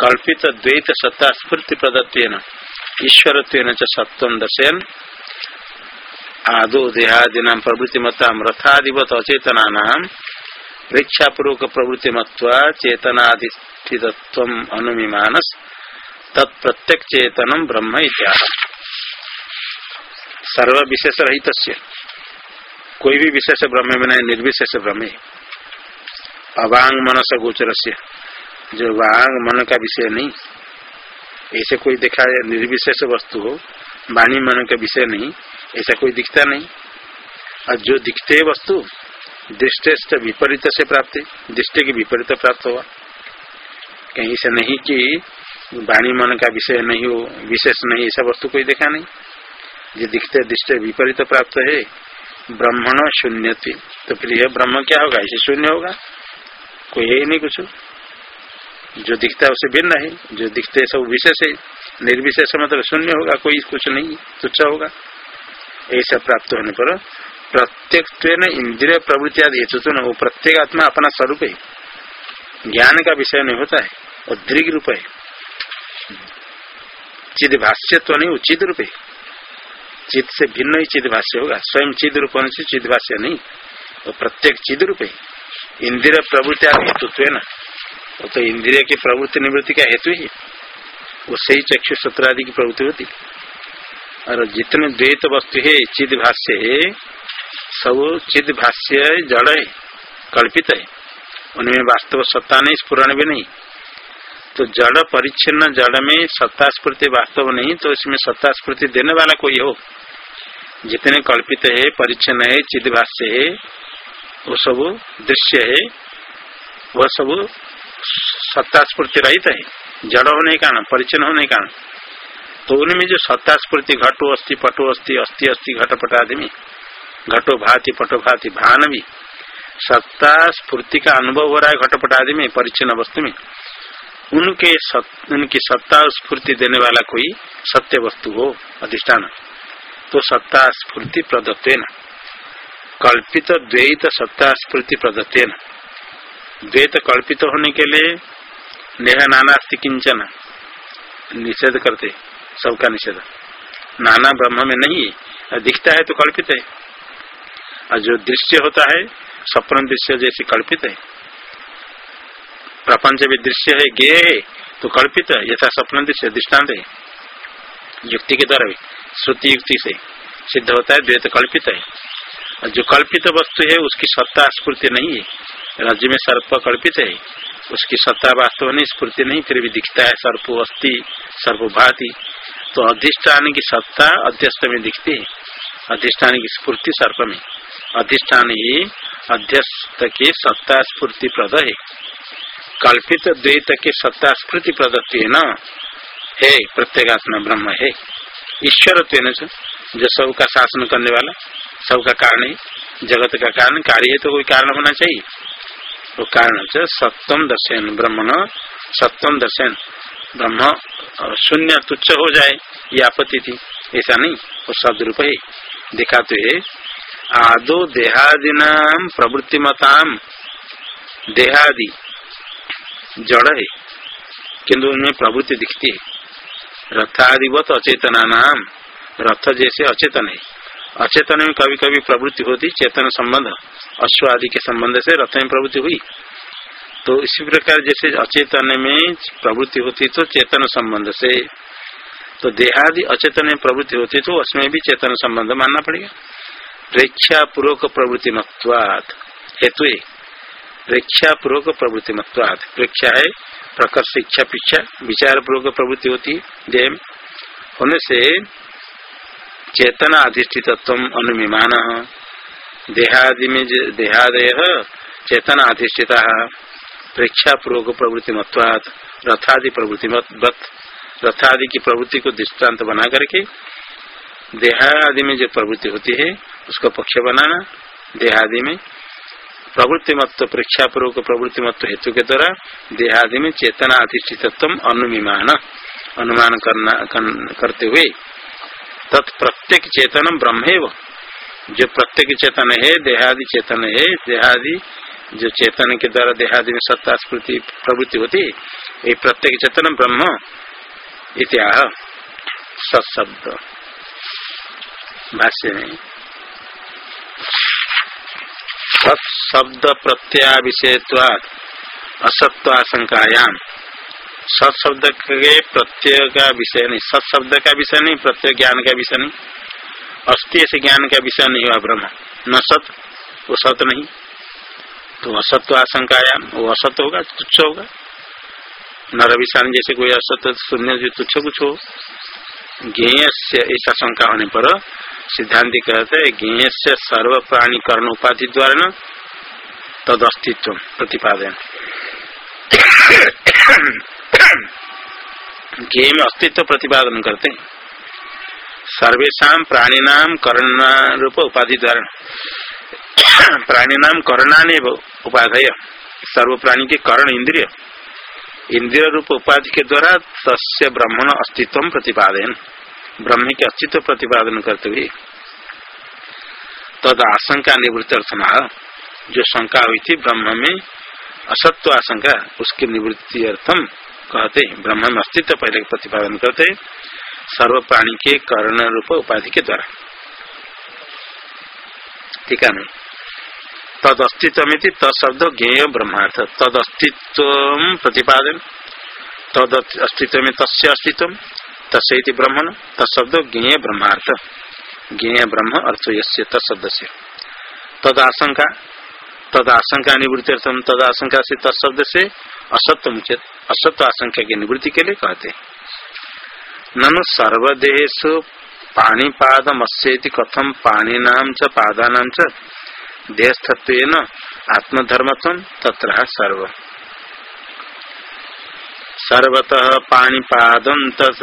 कल्पित द्वैत सत्ता स्फूर्ति प्रदत्व ईश्वर सत्व दर्शयन। आदो देहादीना प्रवृत्ति मता रथादिवत अचेतना प्रेक्षापूर्वक प्रवृत्ति मत्वा चेतनाधिष्ठित अनुमिमानस तत्प्रत्यक चेतनम ब्रह्म इत्याह। सर्व विशेष रहित कोई भी विशेष ब्रह्म में नहीं, निर्विशेष ब्रह्म अवांग मनस गोचर से जो वांग मन का विषय नहीं, ऐसे कोई देखा निर्विशेष वस्तु हो, वाणी मन का विषय नहीं, ऐसा कोई दिखता नहीं। और जो दिखते है वस्तु दृष्ट विपरीत से प्राप्त दृष्टि की विपरीत प्राप्त हुआ। कहीं से नहीं कि वाणी मन का विषय नहीं हो, विशेष नहीं, ऐसा वस्तु कोई देखा नहीं। जो दिखते दृष्टि विपरीत प्राप्त है, ब्रह्मण शून्य तो फिर यह ब्रह्म क्या होगा? इसे शून्य होगा? कोई है ही नहीं कुछ। जो दिखता है उसे भिन्न है, जो दिखते सब विशेष है, निर्विशेष मतलब शून्य होगा, कोई कुछ नहीं, तुच्छ होगा। ऐसा प्राप्त होने पर प्रत्येक इंद्रिय प्रवृत्ति आदि हेतु तो वो प्रत्येक आत्मा अपना स्वरूप है। ज्ञान का विषय नहीं होता है और दृग रूप है। चिद भाष्य तो नहीं उचित रूप है। चित से भिन्न ही चिद भाष्य होगा, स्वयं चिद रूप होने से चिद भाष्य नहीं, वो प्रत्येक चिद रूप है। इंद्रिय प्रवृत्ति आदि हेतुत्व ना। वो तो इंद्रिय की प्रवृत्ति निवृत्ति का हेतु ही उससे ही चक्षु सत्र आदि की प्रवृत्ति होती और जितने द्वैत वस्तु है, चिद भाष्य है, सब चिद भाष्य जड़ है, कल्पित है। उनमें वास्तव सत्ता नहीं स्पुरण भी नहीं। तो जड़ परिच्छिन्न जड़ में सत्ता स्मृति वास्तव नहीं तो इसमें सत्ता स्मृति देने वाला कोई हो। जितने कल्पित है, परिच्छिन्न है, चिद भाष्य है, वो सब दृश्य है, वह सब सत्ता स्फूर्ति रहित है। जड़ होने के कारण परिचन्न होने के कारण तो उनमें जो सत्ता स्फूर्ति घटो अस्थि पटो अस्थि अस्थि अस्थि घटपट आदि में घटो भाति पटो भाति भान भी सत्ता स्फूर्ति का अनुभव हो रहा है घटपट आदि में परिचन्न वस्तु में। उनके सत, उनकी सत्ता स्फूर्ति देने वाला कोई सत्य वस्तु हो अधिष्ठान। तो सत्ता स्फूर्ति प्रदत्व कल्पित द्वैत सत्ता स्फूर्ति प्रदत्व द्वैत कल्पित होने के लिए नेह नाना किंचन निषेध करते, सबका निषेध। नाना ब्रह्म में नहीं है दिखता है तो कल्पित है। और जो दृश्य होता है सपन दृश्य जैसे कल्पित है। प्रपंच भी दृश्य है गे है तो कल्पित है, यथा सपन दृश्य दृष्टांत है। युक्ति के द्वारा भी, श्रुति युक्ति से सिद्ध होता है, द्वैत कल्पित है। और जो कल्पित वस्तु है, उसकी सत्ता स्फूर्ति नहीं है। राज्य में सर्प कल्पित है, उसकी सत्ता वास्तव नहीं स्फूर्ति नहीं, फिर भी दिखता है सर्प अस्थि सर्प भाती तो अधिष्ठान की सत्ता अध्यस्त में दिखती है। अधिष्ठान की स्फूर्ति सर्प में। अधिष्ठान ही अध्यस्त के सत्ता स्फूर्ति प्रद है। कल्पित द्वैत के सत्ता स्फूर्ति प्रदत्ति है न? है, प्रत्येगात्मा ब्रह्म है। ईश्वर जो सबका शासन करने वाला सबका कारण है, जगत का कारण, कार्य है तो कोई कारण होना चाहिए। तो कारण से सप्तम दर्शन, ब्रह्मण, सप्तम दर्शन। ब्रह्म शून्य तुच्छ हो जाए, ये आपत्ति थी। ऐसा नहीं, वो सदरूप है। दिखाते है, आदो देहादिना प्रवृत्ति मताम देहादि, जड़ है किन्तु उनमें प्रवृत्ति दिखती है। रथादिवत अचेतना नाम। रथ जैसे अचेतन है। अचेतन में कभी कभी प्रवृत्ति होती, चेतन संबंध, अश्व आदि के संबंध से रथ में प्रवृत्ति हुई। तो इसी प्रकार जैसे अचेतन में प्रवृत्ति होती तो चेतन संबंध से। तो देहादि अचेतन में प्रवृत्ति होती तो उसमें भी चेतन संबंध मानना पड़ेगा। प्रेक्षा पूर्वक प्रवृत्ति मत्वाद हेतु प्रेक्षा पूर्वक प्रवृत्ति मत्वाद प्रेक्षा है प्रकर्ष इच्छा पीछा विचार पूर्वक प्रवृत्ति होती है होने से चेतना अधिष्ठित अनुमान देहादि में देहादय चेतना अधिष्ठित प्रेक्षा पूर्वक प्रवृत्ति मत्वात, रथादि प्रवृत्ति रथादि की प्रवृत्ति को दृष्टांत बना करके, देहादि में जो प्रवृत्ति होती है, उसको पक्ष बनाना, देहादि में प्रवृत्ति मत्व प्रेक्षा पूर्वक प्रवृत्ति मत्व हेतु के द्वारा देहादि में चेतना अधिष्ठित अनुमान अनुमान करते हुए। तत्प्रत्येक चेतन ब्रह्म जो प्रत्येक चेतन है, देहादि चेतन है, देहादि जो चेतन के द्वारा देहादि में सत्ता स्मृति प्रवृत्ति होती है ये प्रत्येक चेतन ब्रह्म इत्याह। सत्शब्द भाष्य में। सत्शब्द प्रत्या विषयत्वाद असत्वाशंकायाम सत्शब्द के प्रत्यय का विषय नहीं सत्शब्द का विषय नहीं प्रत्यय ज्ञान का विषय नहीं। अस्थि से ज्ञान का विषय नहीं हुआ ब्रह्म। न सत, वो सत नहीं। तो असत्व आशंकायाम वो असत होगा, तुच्छ होगा। नर विषाण जैसे कोई असत, शून्य जो तुच्छ कुछ हो। ज्ञेय से ऐसा शंका होने पर सिद्धांत कहते हैं ज्ञेय से सर्व प्राणी कर्ण उपाधि द्वारा न तद अस्तित्व प्रतिपादन ज्ञ में अस्तित्व प्रतिपादन करते। सर्वेशा प्राणी नाम कर्ण उपाधि द्वारा प्राणी नाम करणाने उपाधय। सर्व प्राणी के कर्ण इंद्रिय। इंद्रिय रूप उपाधि के द्वारा तस्य ब्रह्मण अस्तित्व प्रतिपादन ब्रह्म के अस्तित्व प्रतिपादन करते हुए। तद आशंका निवृत्त अर्थना जो शंका हुई थी ब्रह्म में, असत्व आशंका, उसकी निवृत्ति अर्थम कहते ब्रह्म में अस्तित्व पहले प्रतिपादन करते सर्व प्राणी के कर्ण रूप उपाधि के द्वारा। ठीक है तद अस्तित्व तत्शब्द ज्ञेय ब्रह्मार्थ। तद अस्तित्व प्रतिपादन। तद अस्तित्व में तस्य अस्तित्व। तस्य ब्रह्मण। तत्शब्द ज्ञेय ब्रह्मार्थ। ज्ञेय ब्रह्म अर्थ यस्य तत्शब्द से तद आशंका तद आशंका निवृत्ति तद आशंका से तत्शब्द से असत्व मुचित असत्व आशंका की निवृत्ति के लिए कहते ननु सर्वदेहेशु पाणीपाद मत्स्यति कथम पाणीनाम च पादानाम च देहस्थत्व आत्मधर्मत्व तत्र सर्व। सर्वतः पाणीपादम तत्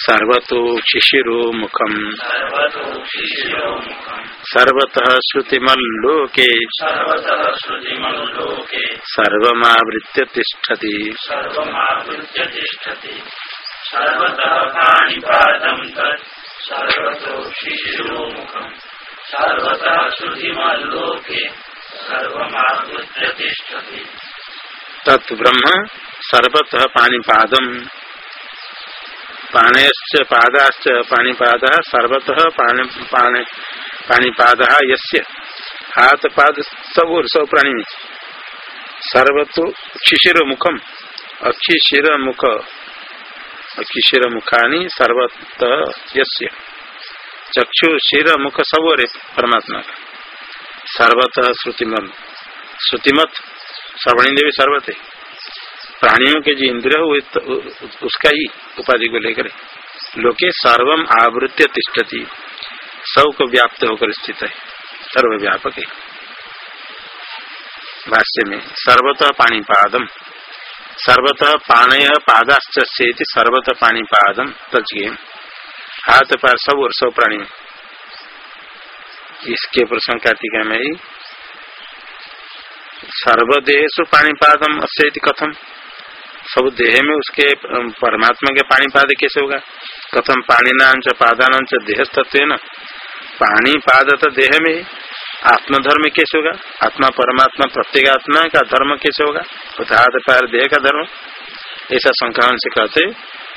सर्वतो शिशिरो मुखम सर्वतः श्रुतिमल्लोके। सर्वमावृत्य तिष्ठति। सर्वतः पाणिपादं तत्। सर्वतो पाणिपादम पाणयश्च पादाश्च पाणीपाद सर्वतः पाणी पाणी पाणीपाद यस्य। हाथ पाद सब सब प्राणी में सर्वतो क्षिशिर मुखम अक्षिशिर मुख अक्षिशिर मुखानी सर्वत यस्य। चक्षु शिर मुख सब और परमात्मा। का सर्वतः श्रुतिमत श्रुतिमत श्रवणी देवी सर्वत। प्राणियों के जो इंद्रिय उसका ही उपाधि को लेकर। लोके सर्वम आवृत्य तिष्ठती। सबको व्याप्त होकर स्थित है, सर्वव्यापक है। भाष्य में, सर्वतः पाणीपादम सर्वतः पाणय पादाश्च सर्वतः पाणीपादम तजगे हाथ पैर सब और सब प्राणी। इसके प्रश्न कार्तिका में ही। सर्वदेह पाणीपादम अस्य कथम? सब देह में उसके परमात्मा के पानी पाद कैसे होगा? कथम पानी नाम च पादान देह तत्व न। पानी पाद तो देह में आत्मधर्म कैसे होगा? आत्मा परमात्मा प्रत्येक आत्मा का धर्म कैसे होगा? हाथ पैर देह का धर्म। ऐसा संक्रमण से कहते,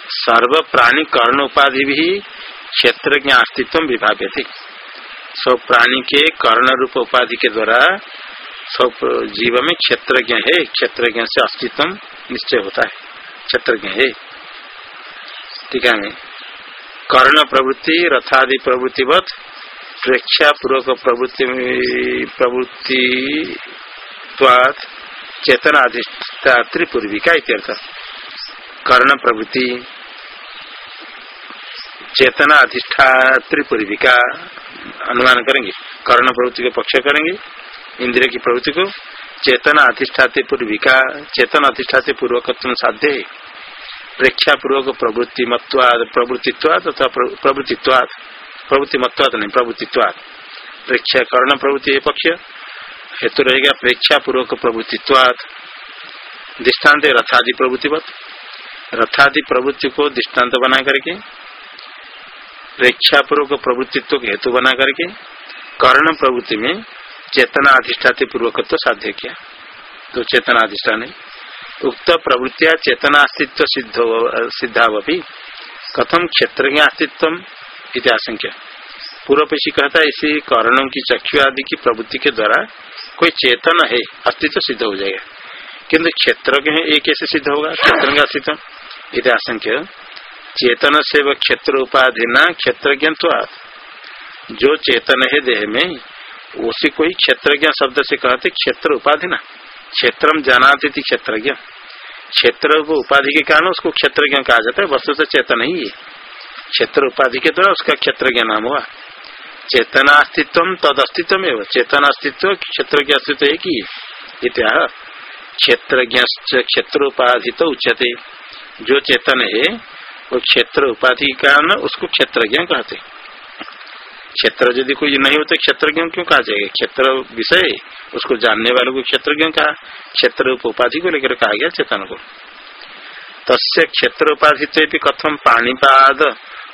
सर्व प्राणी कर्ण उपाधि भी क्षेत्र के अस्तित्व विभाग थे। सब प्राणी के कर्ण रूप उपाधि के द्वारा सब जीव में क्षेत्रज्ञ है। क्षेत्रज्ञ से अस्तित्व निश्चय होता है। क्षेत्र ठीक है कर्ण प्रवृत्ति, रथादि प्रवृत्तिवत प्रेक्षा पूर्वक प्रवृत्ति प्रवृत्ति चेतन अधिष्ठात्री पूर्विका इत्यर्थ। कर्ण प्रवृत्ति चेतना अधिष्ठात्री पूर्विका अनुमान करेंगे। कर्ण प्रवृत्ति के पक्ष करेंगे, इंद्रिय की प्रवृत्ति को चेतन अधिष्ठाते पूर्विका, चेतन अधिष्ठाते पूर्वक साध्य है। प्रेक्षा पूर्वक प्रवृत्ति मत्वाद प्रवृत्तित्वाद तथा प्रवृत्तित्वाद प्रवृत्ति मत्वाद नहीं प्रवृत्तित्वाद प्रेक्षा कर्ण प्रवृत्ति पक्ष। हेतु रहेगा प्रेक्षा पूर्वक प्रवृत्तित्वाद दृष्टांत रथादि प्रवृत्तिवत। रथादि प्रवृत्ति को दृष्टांत बना करके, प्रेक्षापूर्वक प्रवृत्तित्व के हेतु बना करके, कर्ण प्रवृत्ति में चेतना अधिष्ठाती पूर्वकत्व साध्य किया। तो चेतना अधिष्ठान उक्त प्रवृत्तिया चेतना अस्तित्व सिद्ध कथम क्षेत्र अस्तित्व इतिहास पूर्व पेशी कहता है, इसी कारणों की चक्षु आदि की प्रवृत्ति के द्वारा कोई चेतन है, अस्तित्व सिद्ध हो जाएगा। किन्तु क्षेत्र के हैं एक कैसे सिद्ध होगा? क्षेत्र का अस्तित्व इतिहास चेतन से क्षेत्र उपाधि न क्षेत्र जो चेतन है देह में उसी कोई क्षेत्रज्ञ शब्द से कहते क्षेत्र उपाधि ना। क्षेत्र जानाते थी क्षेत्रज्ञ। क्षेत्र को उपाधि के कारण उसको क्षेत्रज्ञ कहा जाता है, वस्तु तो चेतन ही है। क्षेत्र उपाधि के द्वारा उसका क्षेत्रज्ञ नाम हुआ। चेतना अस्तित्व तद अस्तित्व एवं। चेतन अस्तित्व क्षेत्र के अस्तित्व एक ही इतिहास क्षेत्र क्षेत्र उपाधि तो उच्चते जो चेतन है, वो क्षेत्र उपाधि के कारण उसको क्षेत्रज्ञ कहते क्षेत्र यदि कोई नहीं हो तो क्षेत्रज्ञ क्यों कहा जाएगा? क्षेत्र विषय, उसको जानने वाले को क्षेत्र क्षेत्रज्ञ कहा, क्षेत्र उपाधि को लेकर कहा गया चेतन को। तस्य क्षेत्र उपाधि कथम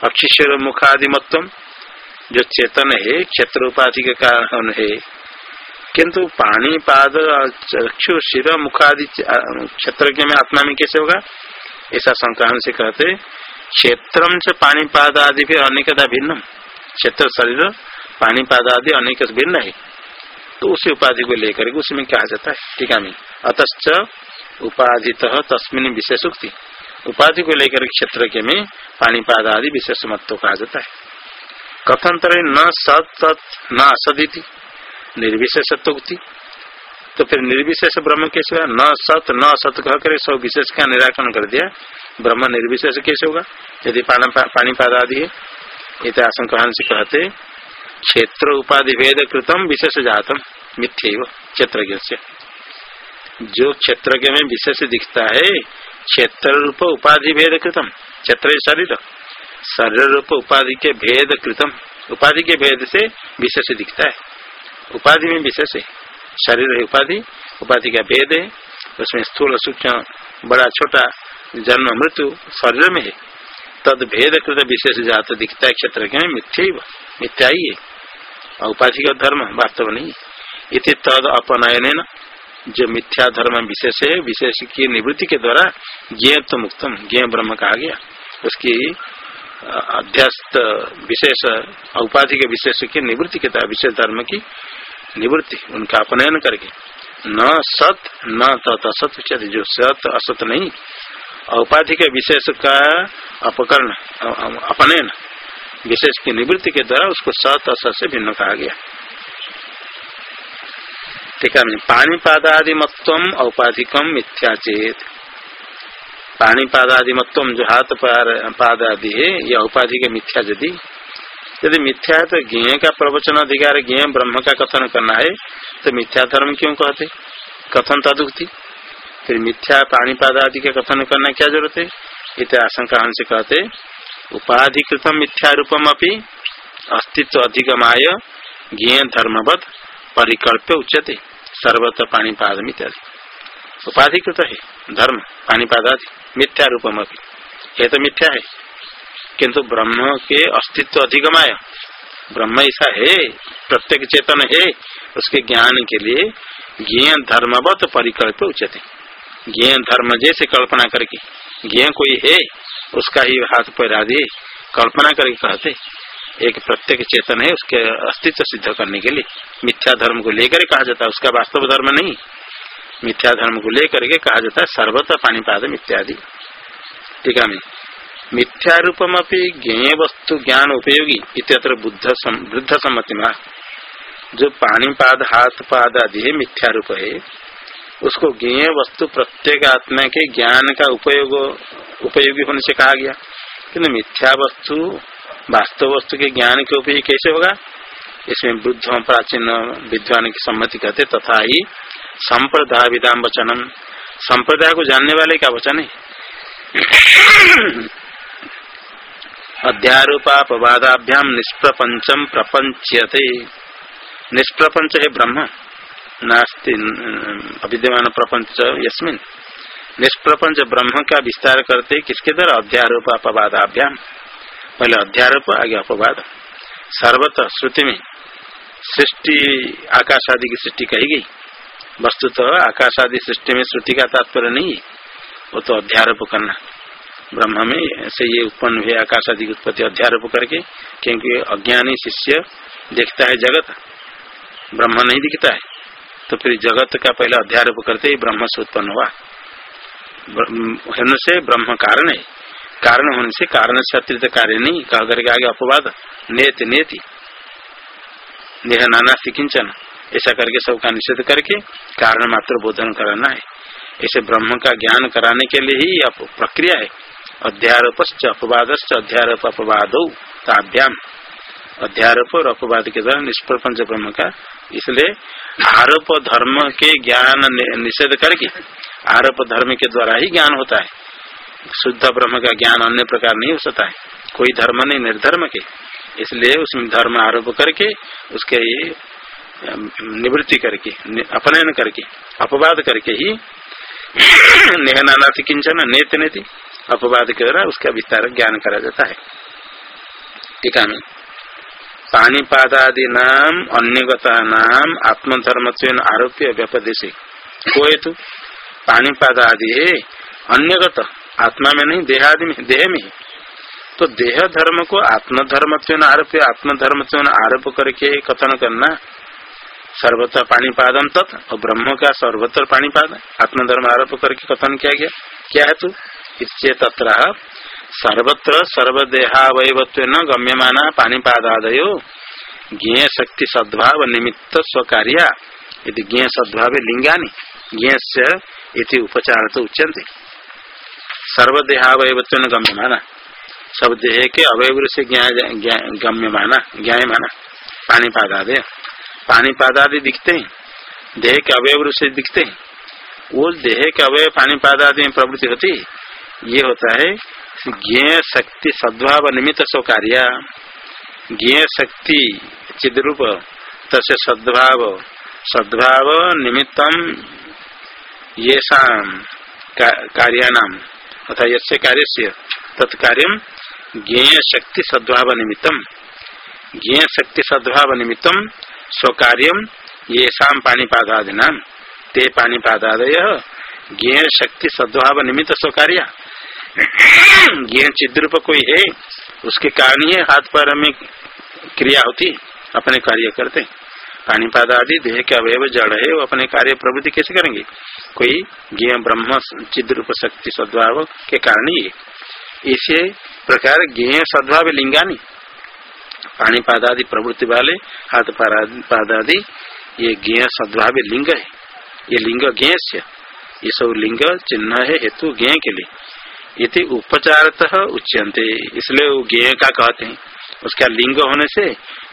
अक्षिश्वर मुखादि मतम जो चेतन है, क्षेत्र उपाधि के कारण है। किंतु पानी पाद चक्षु शिर मुखादि क्षेत्र में आत्मा में कैसे होगा? ऐसा संक्रांत से कहते क्षेत्र से पानी पाद आदि भी अनेकता भिन्न क्षेत्र, शरीर, पानी, पाद आदि अनेक भिन्न है तो उसी उपाधि को लेकर उसमें कहा जाता है? ठीक है अतच उपाधि तस्मिन विशेष उक्ति। उपाधि को लेकर क्षेत्र के में पानी, पाद आदि विशेष महत्व कहा जाता है। कथंतर न सत न असदिति निर्विशेषत्वक्ति तो फिर निर्विशेष ब्रह्म कैसे होगा न सत, न असत कह कर सब विशेष का निराकरण कर दिया। ब्रह्म निर्विशेष कैसे होगा? यदि पानी, पाद आदि है इतिहास कहन से कहते क्षेत्र उपाधि भेद कृतम विशेष जातम। मिथ्य क्षेत्र जो क्षेत्र में विशेष दिखता है, क्षेत्र रूप उपाधि भेद कृतम क्षेत्र शरीर। शरीर रूप उपाधि के भेद कृतम उपाधि के भेद से विशेष दिखता है। उपाधि में विशेष है। शरीर है उपाधि। उपाधि का भेद है। उसमें स्थूल सूक्ष्म, बड़ा, छोटा जन्म मृत्यु शरीर में है। तद भेद कृत विशेष जात दिखता है क्षेत्र के मिथ्या मिथ्या ही है। उपाधि का धर्म वास्तव नहीं इति तद अपनयन जो मिथ्या धर्म विशेष है, विशेष की निवृत्ति के द्वारा ज्ञ तो मुक्तम ज्ञ ब्रह्म कहा गया। उसकी अध्यास्त विशेष, औपाधिक विशेष की निवृत्ति के द्वारा, विशेष धर्म की निवृत्ति, उनका अपनयन करके। न सत, न तत् जो सत असत नहीं औपाधिक विशेष का अपकरण, अपनयन विशेष की निवृत्ति के द्वारा उसको सत असत से भिन्न कहा गया। टीका में पानीपादादि मत्व औपाधिकम मिथ्या चेत पानीपादादि मत्व जो हाथ पाद आदि है यह औपाधिक मिथ्या यदि। यदि मिथ्या है तो ज्ञ का प्रवचन अधिकार ज्ञ ब्रह्म का कथन करना है तो मिथ्या धर्म क्यों कहते? कथन तदुक्ति। फिर मिथ्या पानीपाद आदि का कथन करना क्या ज़रूरत है? इत आशंका से कहते उपाधिकृतम मिथ्या रूपम अपनी अस्तित्व अधिगमाय ज्ञ धर्मवत परिकल्प उच्चते सर्वत्र पाद इत्यादि उपाधिकृत है। धर्म पाद आदि मिथ्या रूपम अपनी ये तो मिथ्या है। किंतु ब्रह्म के अस्तित्व अधिगमाय, ब्रह्म ऐसा है, प्रत्येक चेतन है, उसके ज्ञान के लिए ज्ञ धर्मवत परिकल्प उचित ज्ञ धर्म जैसे कल्पना करके ज्ञ कोई है, उसका ही हाथ पैर आदि कल्पना करके कहते, एक प्रत्येक चेतन है, उसके अस्तित्व सिद्ध करने के लिए, मिथ्या धर्म को लेकर कहा जाता है, उसका वास्तव धर्म नहीं। मिथ्या धर्म को लेकर के कहा जाता है, सर्वत्र पानीपाद इत्यादि ठीक है मिथ्या रूपम अपनी ज्ञ वस्तु ज्ञान उपयोगी इतर बुद्ध वृद्ध सम्मति जो पानीपाद हाथ पाद आदि है, मिथ्या रूप है उसको ज्ञ वस्तु प्रत्येक आत्मा के ज्ञान का उपयोग, उपयोगी होने से कहा गया। किन्तु मिथ्या वस्तु, वास्तव वस्तु के ज्ञान के उपयोग कैसे होगा? इसमें बुद्ध, प्राचीन, विद्वान की सम्मति कहते तथा ही संप्रदाय विधान वचनम। संप्रदाय को जानने वाले का वचन है? अध्यारोपापवादाभ्याम निष्प्रपंचम प्रपंचते निष्प्रपंच है ब्रह्म। नास्ति अविद्यमान प्रपंच यस्मिन। निष्प्रपंच ब्रह्म का विस्तार करते किसके द्वारा? अध्यारोप अपवाद अभ्याम। पहले अध्यारोप, आगे अपवाद। सर्वत श्रुति में सृष्टि आकाश आदि की सृष्टि कही गई। वस्तुतः आकाश आदि सृष्टि में श्रुति का तात्पर्य नहीं वो तो अध्यारोप करना। ब्रह्म में से ये उत्पन्न हुए आकाश आदि की उत्पत्ति अध्यारोप करके, क्योंकि अज्ञानी शिष्य देखता है जगत। ब्रह्म नहीं दिखता है। तो फिर जगत का पहले अध्यारोप करते ही, ब्रह्म से उत्पन्न हुआ। से ब्रह्म कारण है। कारण होने से कारण से अतिरिक्त कार्य नहीं। कह करके आगे अपवाद, नेत नेति। नेह नाना किंचन ऐसा करके सबका निषेध करके कारण मात्र बोधन कराना है। ऐसे ब्रह्म का ज्ञान कराने के लिए ही प्रक्रिया है। अध्यारोप अपवाद अध्यारोप अपवाद अध्यारोप और अपवाद के द्वारा निष्प्रपंच ब्रह्म का। इसलिए आरोप धर्म के ज्ञान निषेध करके, आरोप धर्म के द्वारा ही ज्ञान होता है। शुद्ध ब्रह्म का ज्ञान अन्य प्रकार नहीं हो सकता है। कोई धर्म नहीं, निर्धर्म के। इसलिए उसमें धर्म आरोप करके, उसके निवृत्ति करके अपनयन करके, अपवाद करके ही नेहनाना किंचन, नेत नेति, अपवाद के द्वारा उसका विस्तार ज्ञान करा जाता है। टीका में। पानीपादादि नाम अन्यगता नाम आत्मधर्म आरोप्य व्यपदेश। को हेतु? पानीपाद आदि है अन्यगत आत्मा में नहीं देहादि में देह में तो देह धर्म को आत्मधर्म आरोप्य आत्मधर्म आरोप करके कथन करना सर्वत्र पानीपादम तत्, और ब्रह्म का सर्वत्र पानीपाद आत्मधर्म आरोप करके कथन किया गया। क्या है तू तत्र सर्वत्र सर्वदेहावयवत्व न गम्यमाना पानीपादादयो ज्ञ शक्ति सद्भाव निमित्त स्वकार्या। यदि ज्ञ सद्भाव लिंगानी ज्ञ से उपचार तो उच्चते सर्वदेहावयवत्व न गम्यमाना सब देह के अवयव से गम्यमाना, ज्ञायमाना पानीपादादय पानीपादादि दिखते हैं देह के अवयव से दिखते। हैं वो देह के अवयव पानीपादादि में प्रवृत्ति होती है ये होता है ज्ञ शक्ति सद्भाव निमित्त सो कार्य। ज्ञ शक्ति चिद्रूप तसे सद्भाव। सद्भाव निमित्तम ये कार्याणाम अथा यसे कार्य से तत्कार्य ज्ञेय शक्ति सद्भाव निमित्तम। ज्ञेय शक्ति सद्भाव निमित्तम स्वकार्यम ये शाम ते पानीपादादय ज्ञेय शक्ति सद्भाव निमित्त स्वकार्य। ज्ञान चिद्रूप कोई है, उसके कारण ही हाथ पैर में क्रिया होती अपने कार्य करते पानीपाद आदि, देह के अवयव जड़ है, वो अपने कार्य प्रवृत्ति कैसे करेंगे? कोई ज्ञ ब्रह्म चिद्रूप शक्ति सद्भाव के कारण ही इसे प्रकार ज्ञ सद्भाव लिंगानी, पानीपाद आदि प्रवृत्ति वाले, हाथ पाद आदि, ये ज्ञ सद्भाव लिंग है। ये लिंग ज्ञ ये सब लिंग चिन्ह है, हेतु ज्ञ के लिए। ये उपचारत उच्यंते इसलिए वो गेय का कहते हैं। उसका लिंग होने से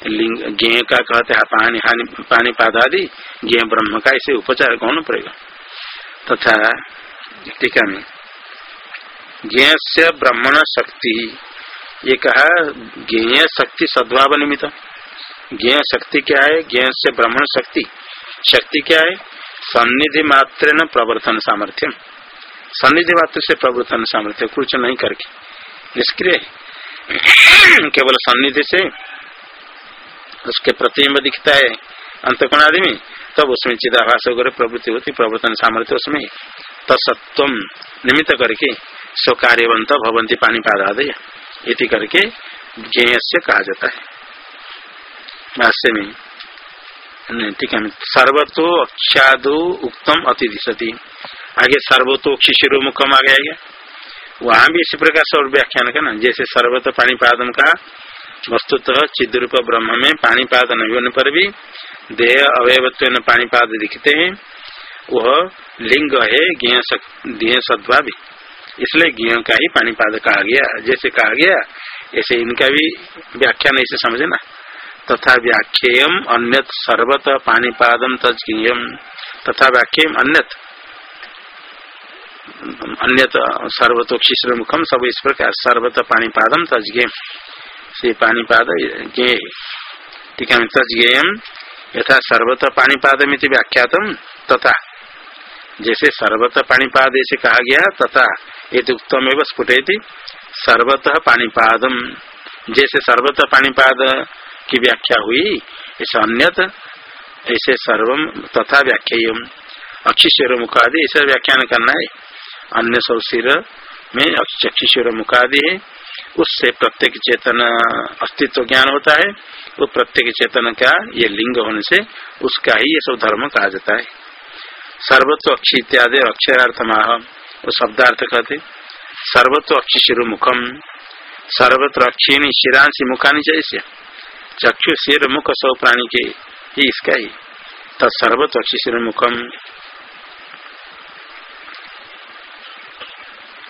लिंग, गेय का कहते हैं, पानी, हानि पानी पादादि गेय ब्रह्म का इसे उपचार कौन पड़ेगा तथा टीका में ज्ञ से ब्रह्मण शक्ति। ये कहा ज्ञेय शक्ति सद्भाव निमित्त ज्ञ शक्ति क्या है? ज्ञ से ब्रह्मण शक्ति। शक्ति क्या है? सन्निधि मात्र न प्रवर्तन सामर्थ्यम। सन्निधि मात्र से प्रवर्तन सामर्थ्य कुछ नहीं करके। निष्क्रिय। केवल सन्निधि से उसके प्रतिम्ब दिखता है अंतकोण आदि में, तब उसमें चिदाभास वगैरह प्रवृत्ति होती प्रवर्तन सामर्थ्य उसमें तत्व निमित्त करके स्वकार्यवंत भवंती पानी पादादय इति करके ज्ञेय से कहा जाता है। भाष्य में ठीक है, सर्वतो अक्षादो उत्तम अतिदिशति। आगे सर्वतोक्षी शिरोमुखम आ गया वहाँ भी इसी प्रकार से व्याख्यान करना जैसे सर्वत पानीपादन का वस्तुतः चिद्रूप ब्रह्म में पानीपाद नहीं होने पर भी देह अवयवत्व पानीपाद दिखते हैं। वह लिंग है सद्भा भी। इसलिए गेह का ही पानीपाद कहा गया जैसे कहा गया ऐसे इनका भी व्याख्यान ऐसे समझना। तथा व्याख्येयम अन्यत सर्वत पानीपादम तजम तथा व्याख्येयम अन्यत अन्य सर्वतो मुखम सब इस प्रकार सर्वत पानीपादम तजगे से पानीपाद गे में तजगेयम यथा सर्वत पानीपादम व्याख्यातम तथा। जैसे सर्वतः पाणीपाद ऐसे कहा गया, तथा। ये उत्तम एवं स्फुटे सर्वतः पाणीपादम जैसे सर्वतः पाणीपाद की व्याख्या हुई ऐसे अन्यत ऐसे सर्वम तथा व्याख्या अक्षिश्वर मुखादि ऐसा व्याख्यान करना है। अन्य सब सिर में चक्षिश्वर मुखादि है। उससे प्रत्येक चेतन अस्तित्व ज्ञान होता है। वो प्रत्येक चेतन का ये लिंग होने से उसका ही ये सब धर्म कहा जाता है। सर्वत्व अक्षी इत्यादि अक्षरार्थ माह वो शब्दार्थ कहते। सर्वत्व अक्षी शिर मुखम, सर्वत्र अक्षीणी शिरांशी मुखानी जैसे चक्षु शिर मुख सौ प्राणी के ही इसका ही। तत्सर्वत्व शिर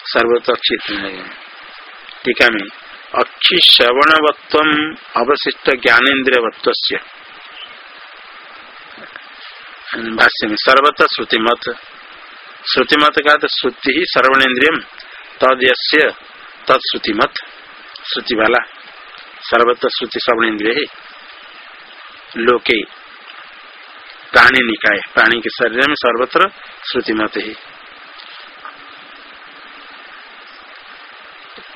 मुखम सर्वत्व अक्षित टीका में अक्षि श्रवणवत्व अवशिष्ट ज्ञानेन्द्रियवत्व भाष्य में सर्वत्र श्रुतिमत। श्रुतिमत का तो श्रुति ही सर्वणेन्द्रियम, तद यस्य तत्श्रुतिमत श्रुति वाला सर्वत्र श्रुति श्रवणेन्द्रिय है लोके प्राणी निकाय प्राणी के शरीर में सर्वत्र श्रुतिमत। है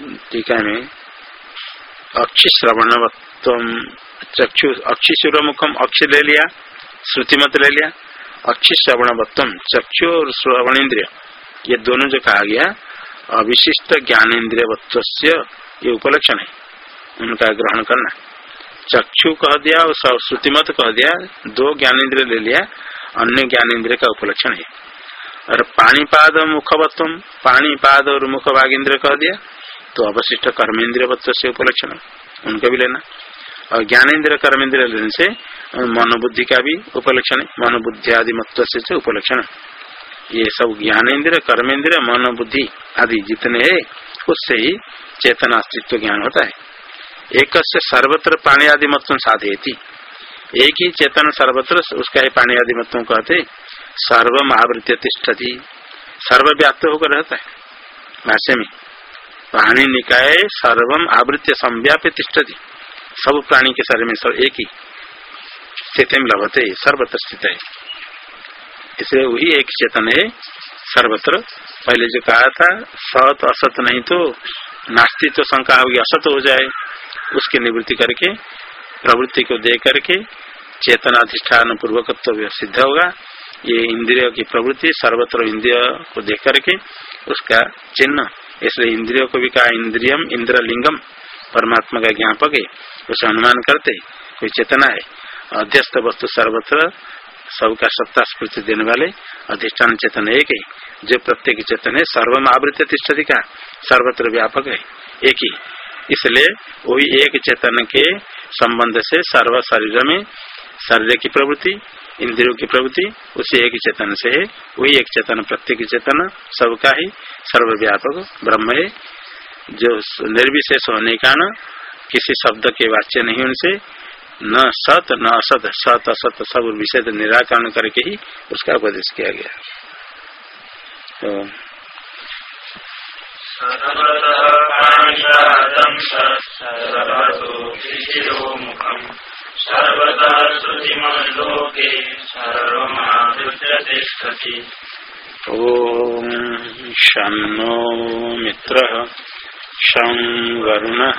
टीका में अक्षि चक्षु अक्षि मुखम अक्षि ले लिया श्रुति मत ले लिया। अक्षि चक्षु और श्रवण इंद्रिय ये दोनों जो कहा गया, अविशिष्ट ज्ञान ज्ञानेन्द्रिय ये उपलक्षण है, उनका ग्रहण करना। चक्षु कह दिया और श्रुतिमत कह दिया, दो ज्ञानेन्द्रिय ले लिया, अन्य ज्ञानेन्द्रिय का उपलक्षण है। और पानीपाद मुखवत्व, पाणीपाद और मुख भागेन्द्र कह दिया तो अवशिष्ट कर्मेंद्रिय वत्व से उपलक्षण उनको भी लेना। और ज्ञानेन्द्र कर्मेंद्र लेने से मनोबुद्धि का भी उपलक्षण मनोबुद्धि आदि मत्व से उपलक्षण ये सब ज्ञानेन्द्र कर्मेंद्र मनोबुद्धि आदि जितने है, उससे ही चेतना अस्तित्व ज्ञान होता है। एक सर्वत्र पानी आदि मत्व साधे थी एक ही चेतन सर्वत्र, उसका ही पानी आदि मत्व कहते सर्व आवृत्य तिष्ठती। सर्वव्याप्त होकर रहता है। भाष्य में प्राणी निकाय सर्वम आवृत्य संव्याप्य तिष्ठति। सब प्राणी के शरीर में सब एक ही स्थिति में लभते, सर्वत्र स्थित है। इसलिए वही एक चेतन है, सर्वत्र। पहले जो कहा था, सत असत नहीं तो नास्तित्व तो शंका होगी, असत हो जाए। उसकी निवृत्ति करके, प्रवृत्ति को दे करके चेतनाधिष्ठान पूर्वकत्व सिद्ध होगा। ये इंद्रिय की प्रवृत्ति, सर्वत्र इंद्रिय को देख करके उसका चिन्ह। इसलिए इंद्रियों को भी कहा इंद्रियम, इंद्रलिंगम, परमात्मा का ज्ञापक है। उसे अनुमान करते कोई चेतना है। अध्यस्त वस्तु सर्वत्र, सबका सत्ता स्फूर्ति देने वाले अधिष्ठान चेतन एक है। जो प्रत्येक चेतन है, सर्वम आवृत्ति तिष्ठति का सर्वत्र व्यापक है। एक ही। इसलिए वही एक चेतन के संबंध से सर्व शरीर में शरीर की प्रवृत्ति इंद्रियों की प्रवृत्ति उसी एक चेतन से है, वही एक चेतन, प्रत्येक चेतन, सबका ही सर्वव्यापक ब्रह्म है। जो निर्विशेष होने का न किसी शब्द के वाच्य नहीं उनसे, न सत, न असत, सत, असत, सब विषय निराकरण करके ही उसका उपदेश किया गया। तो सर्वदा श्रुतिमलोके सर्वमादृष्टि ॐ शं मित्रः शं वरुणः।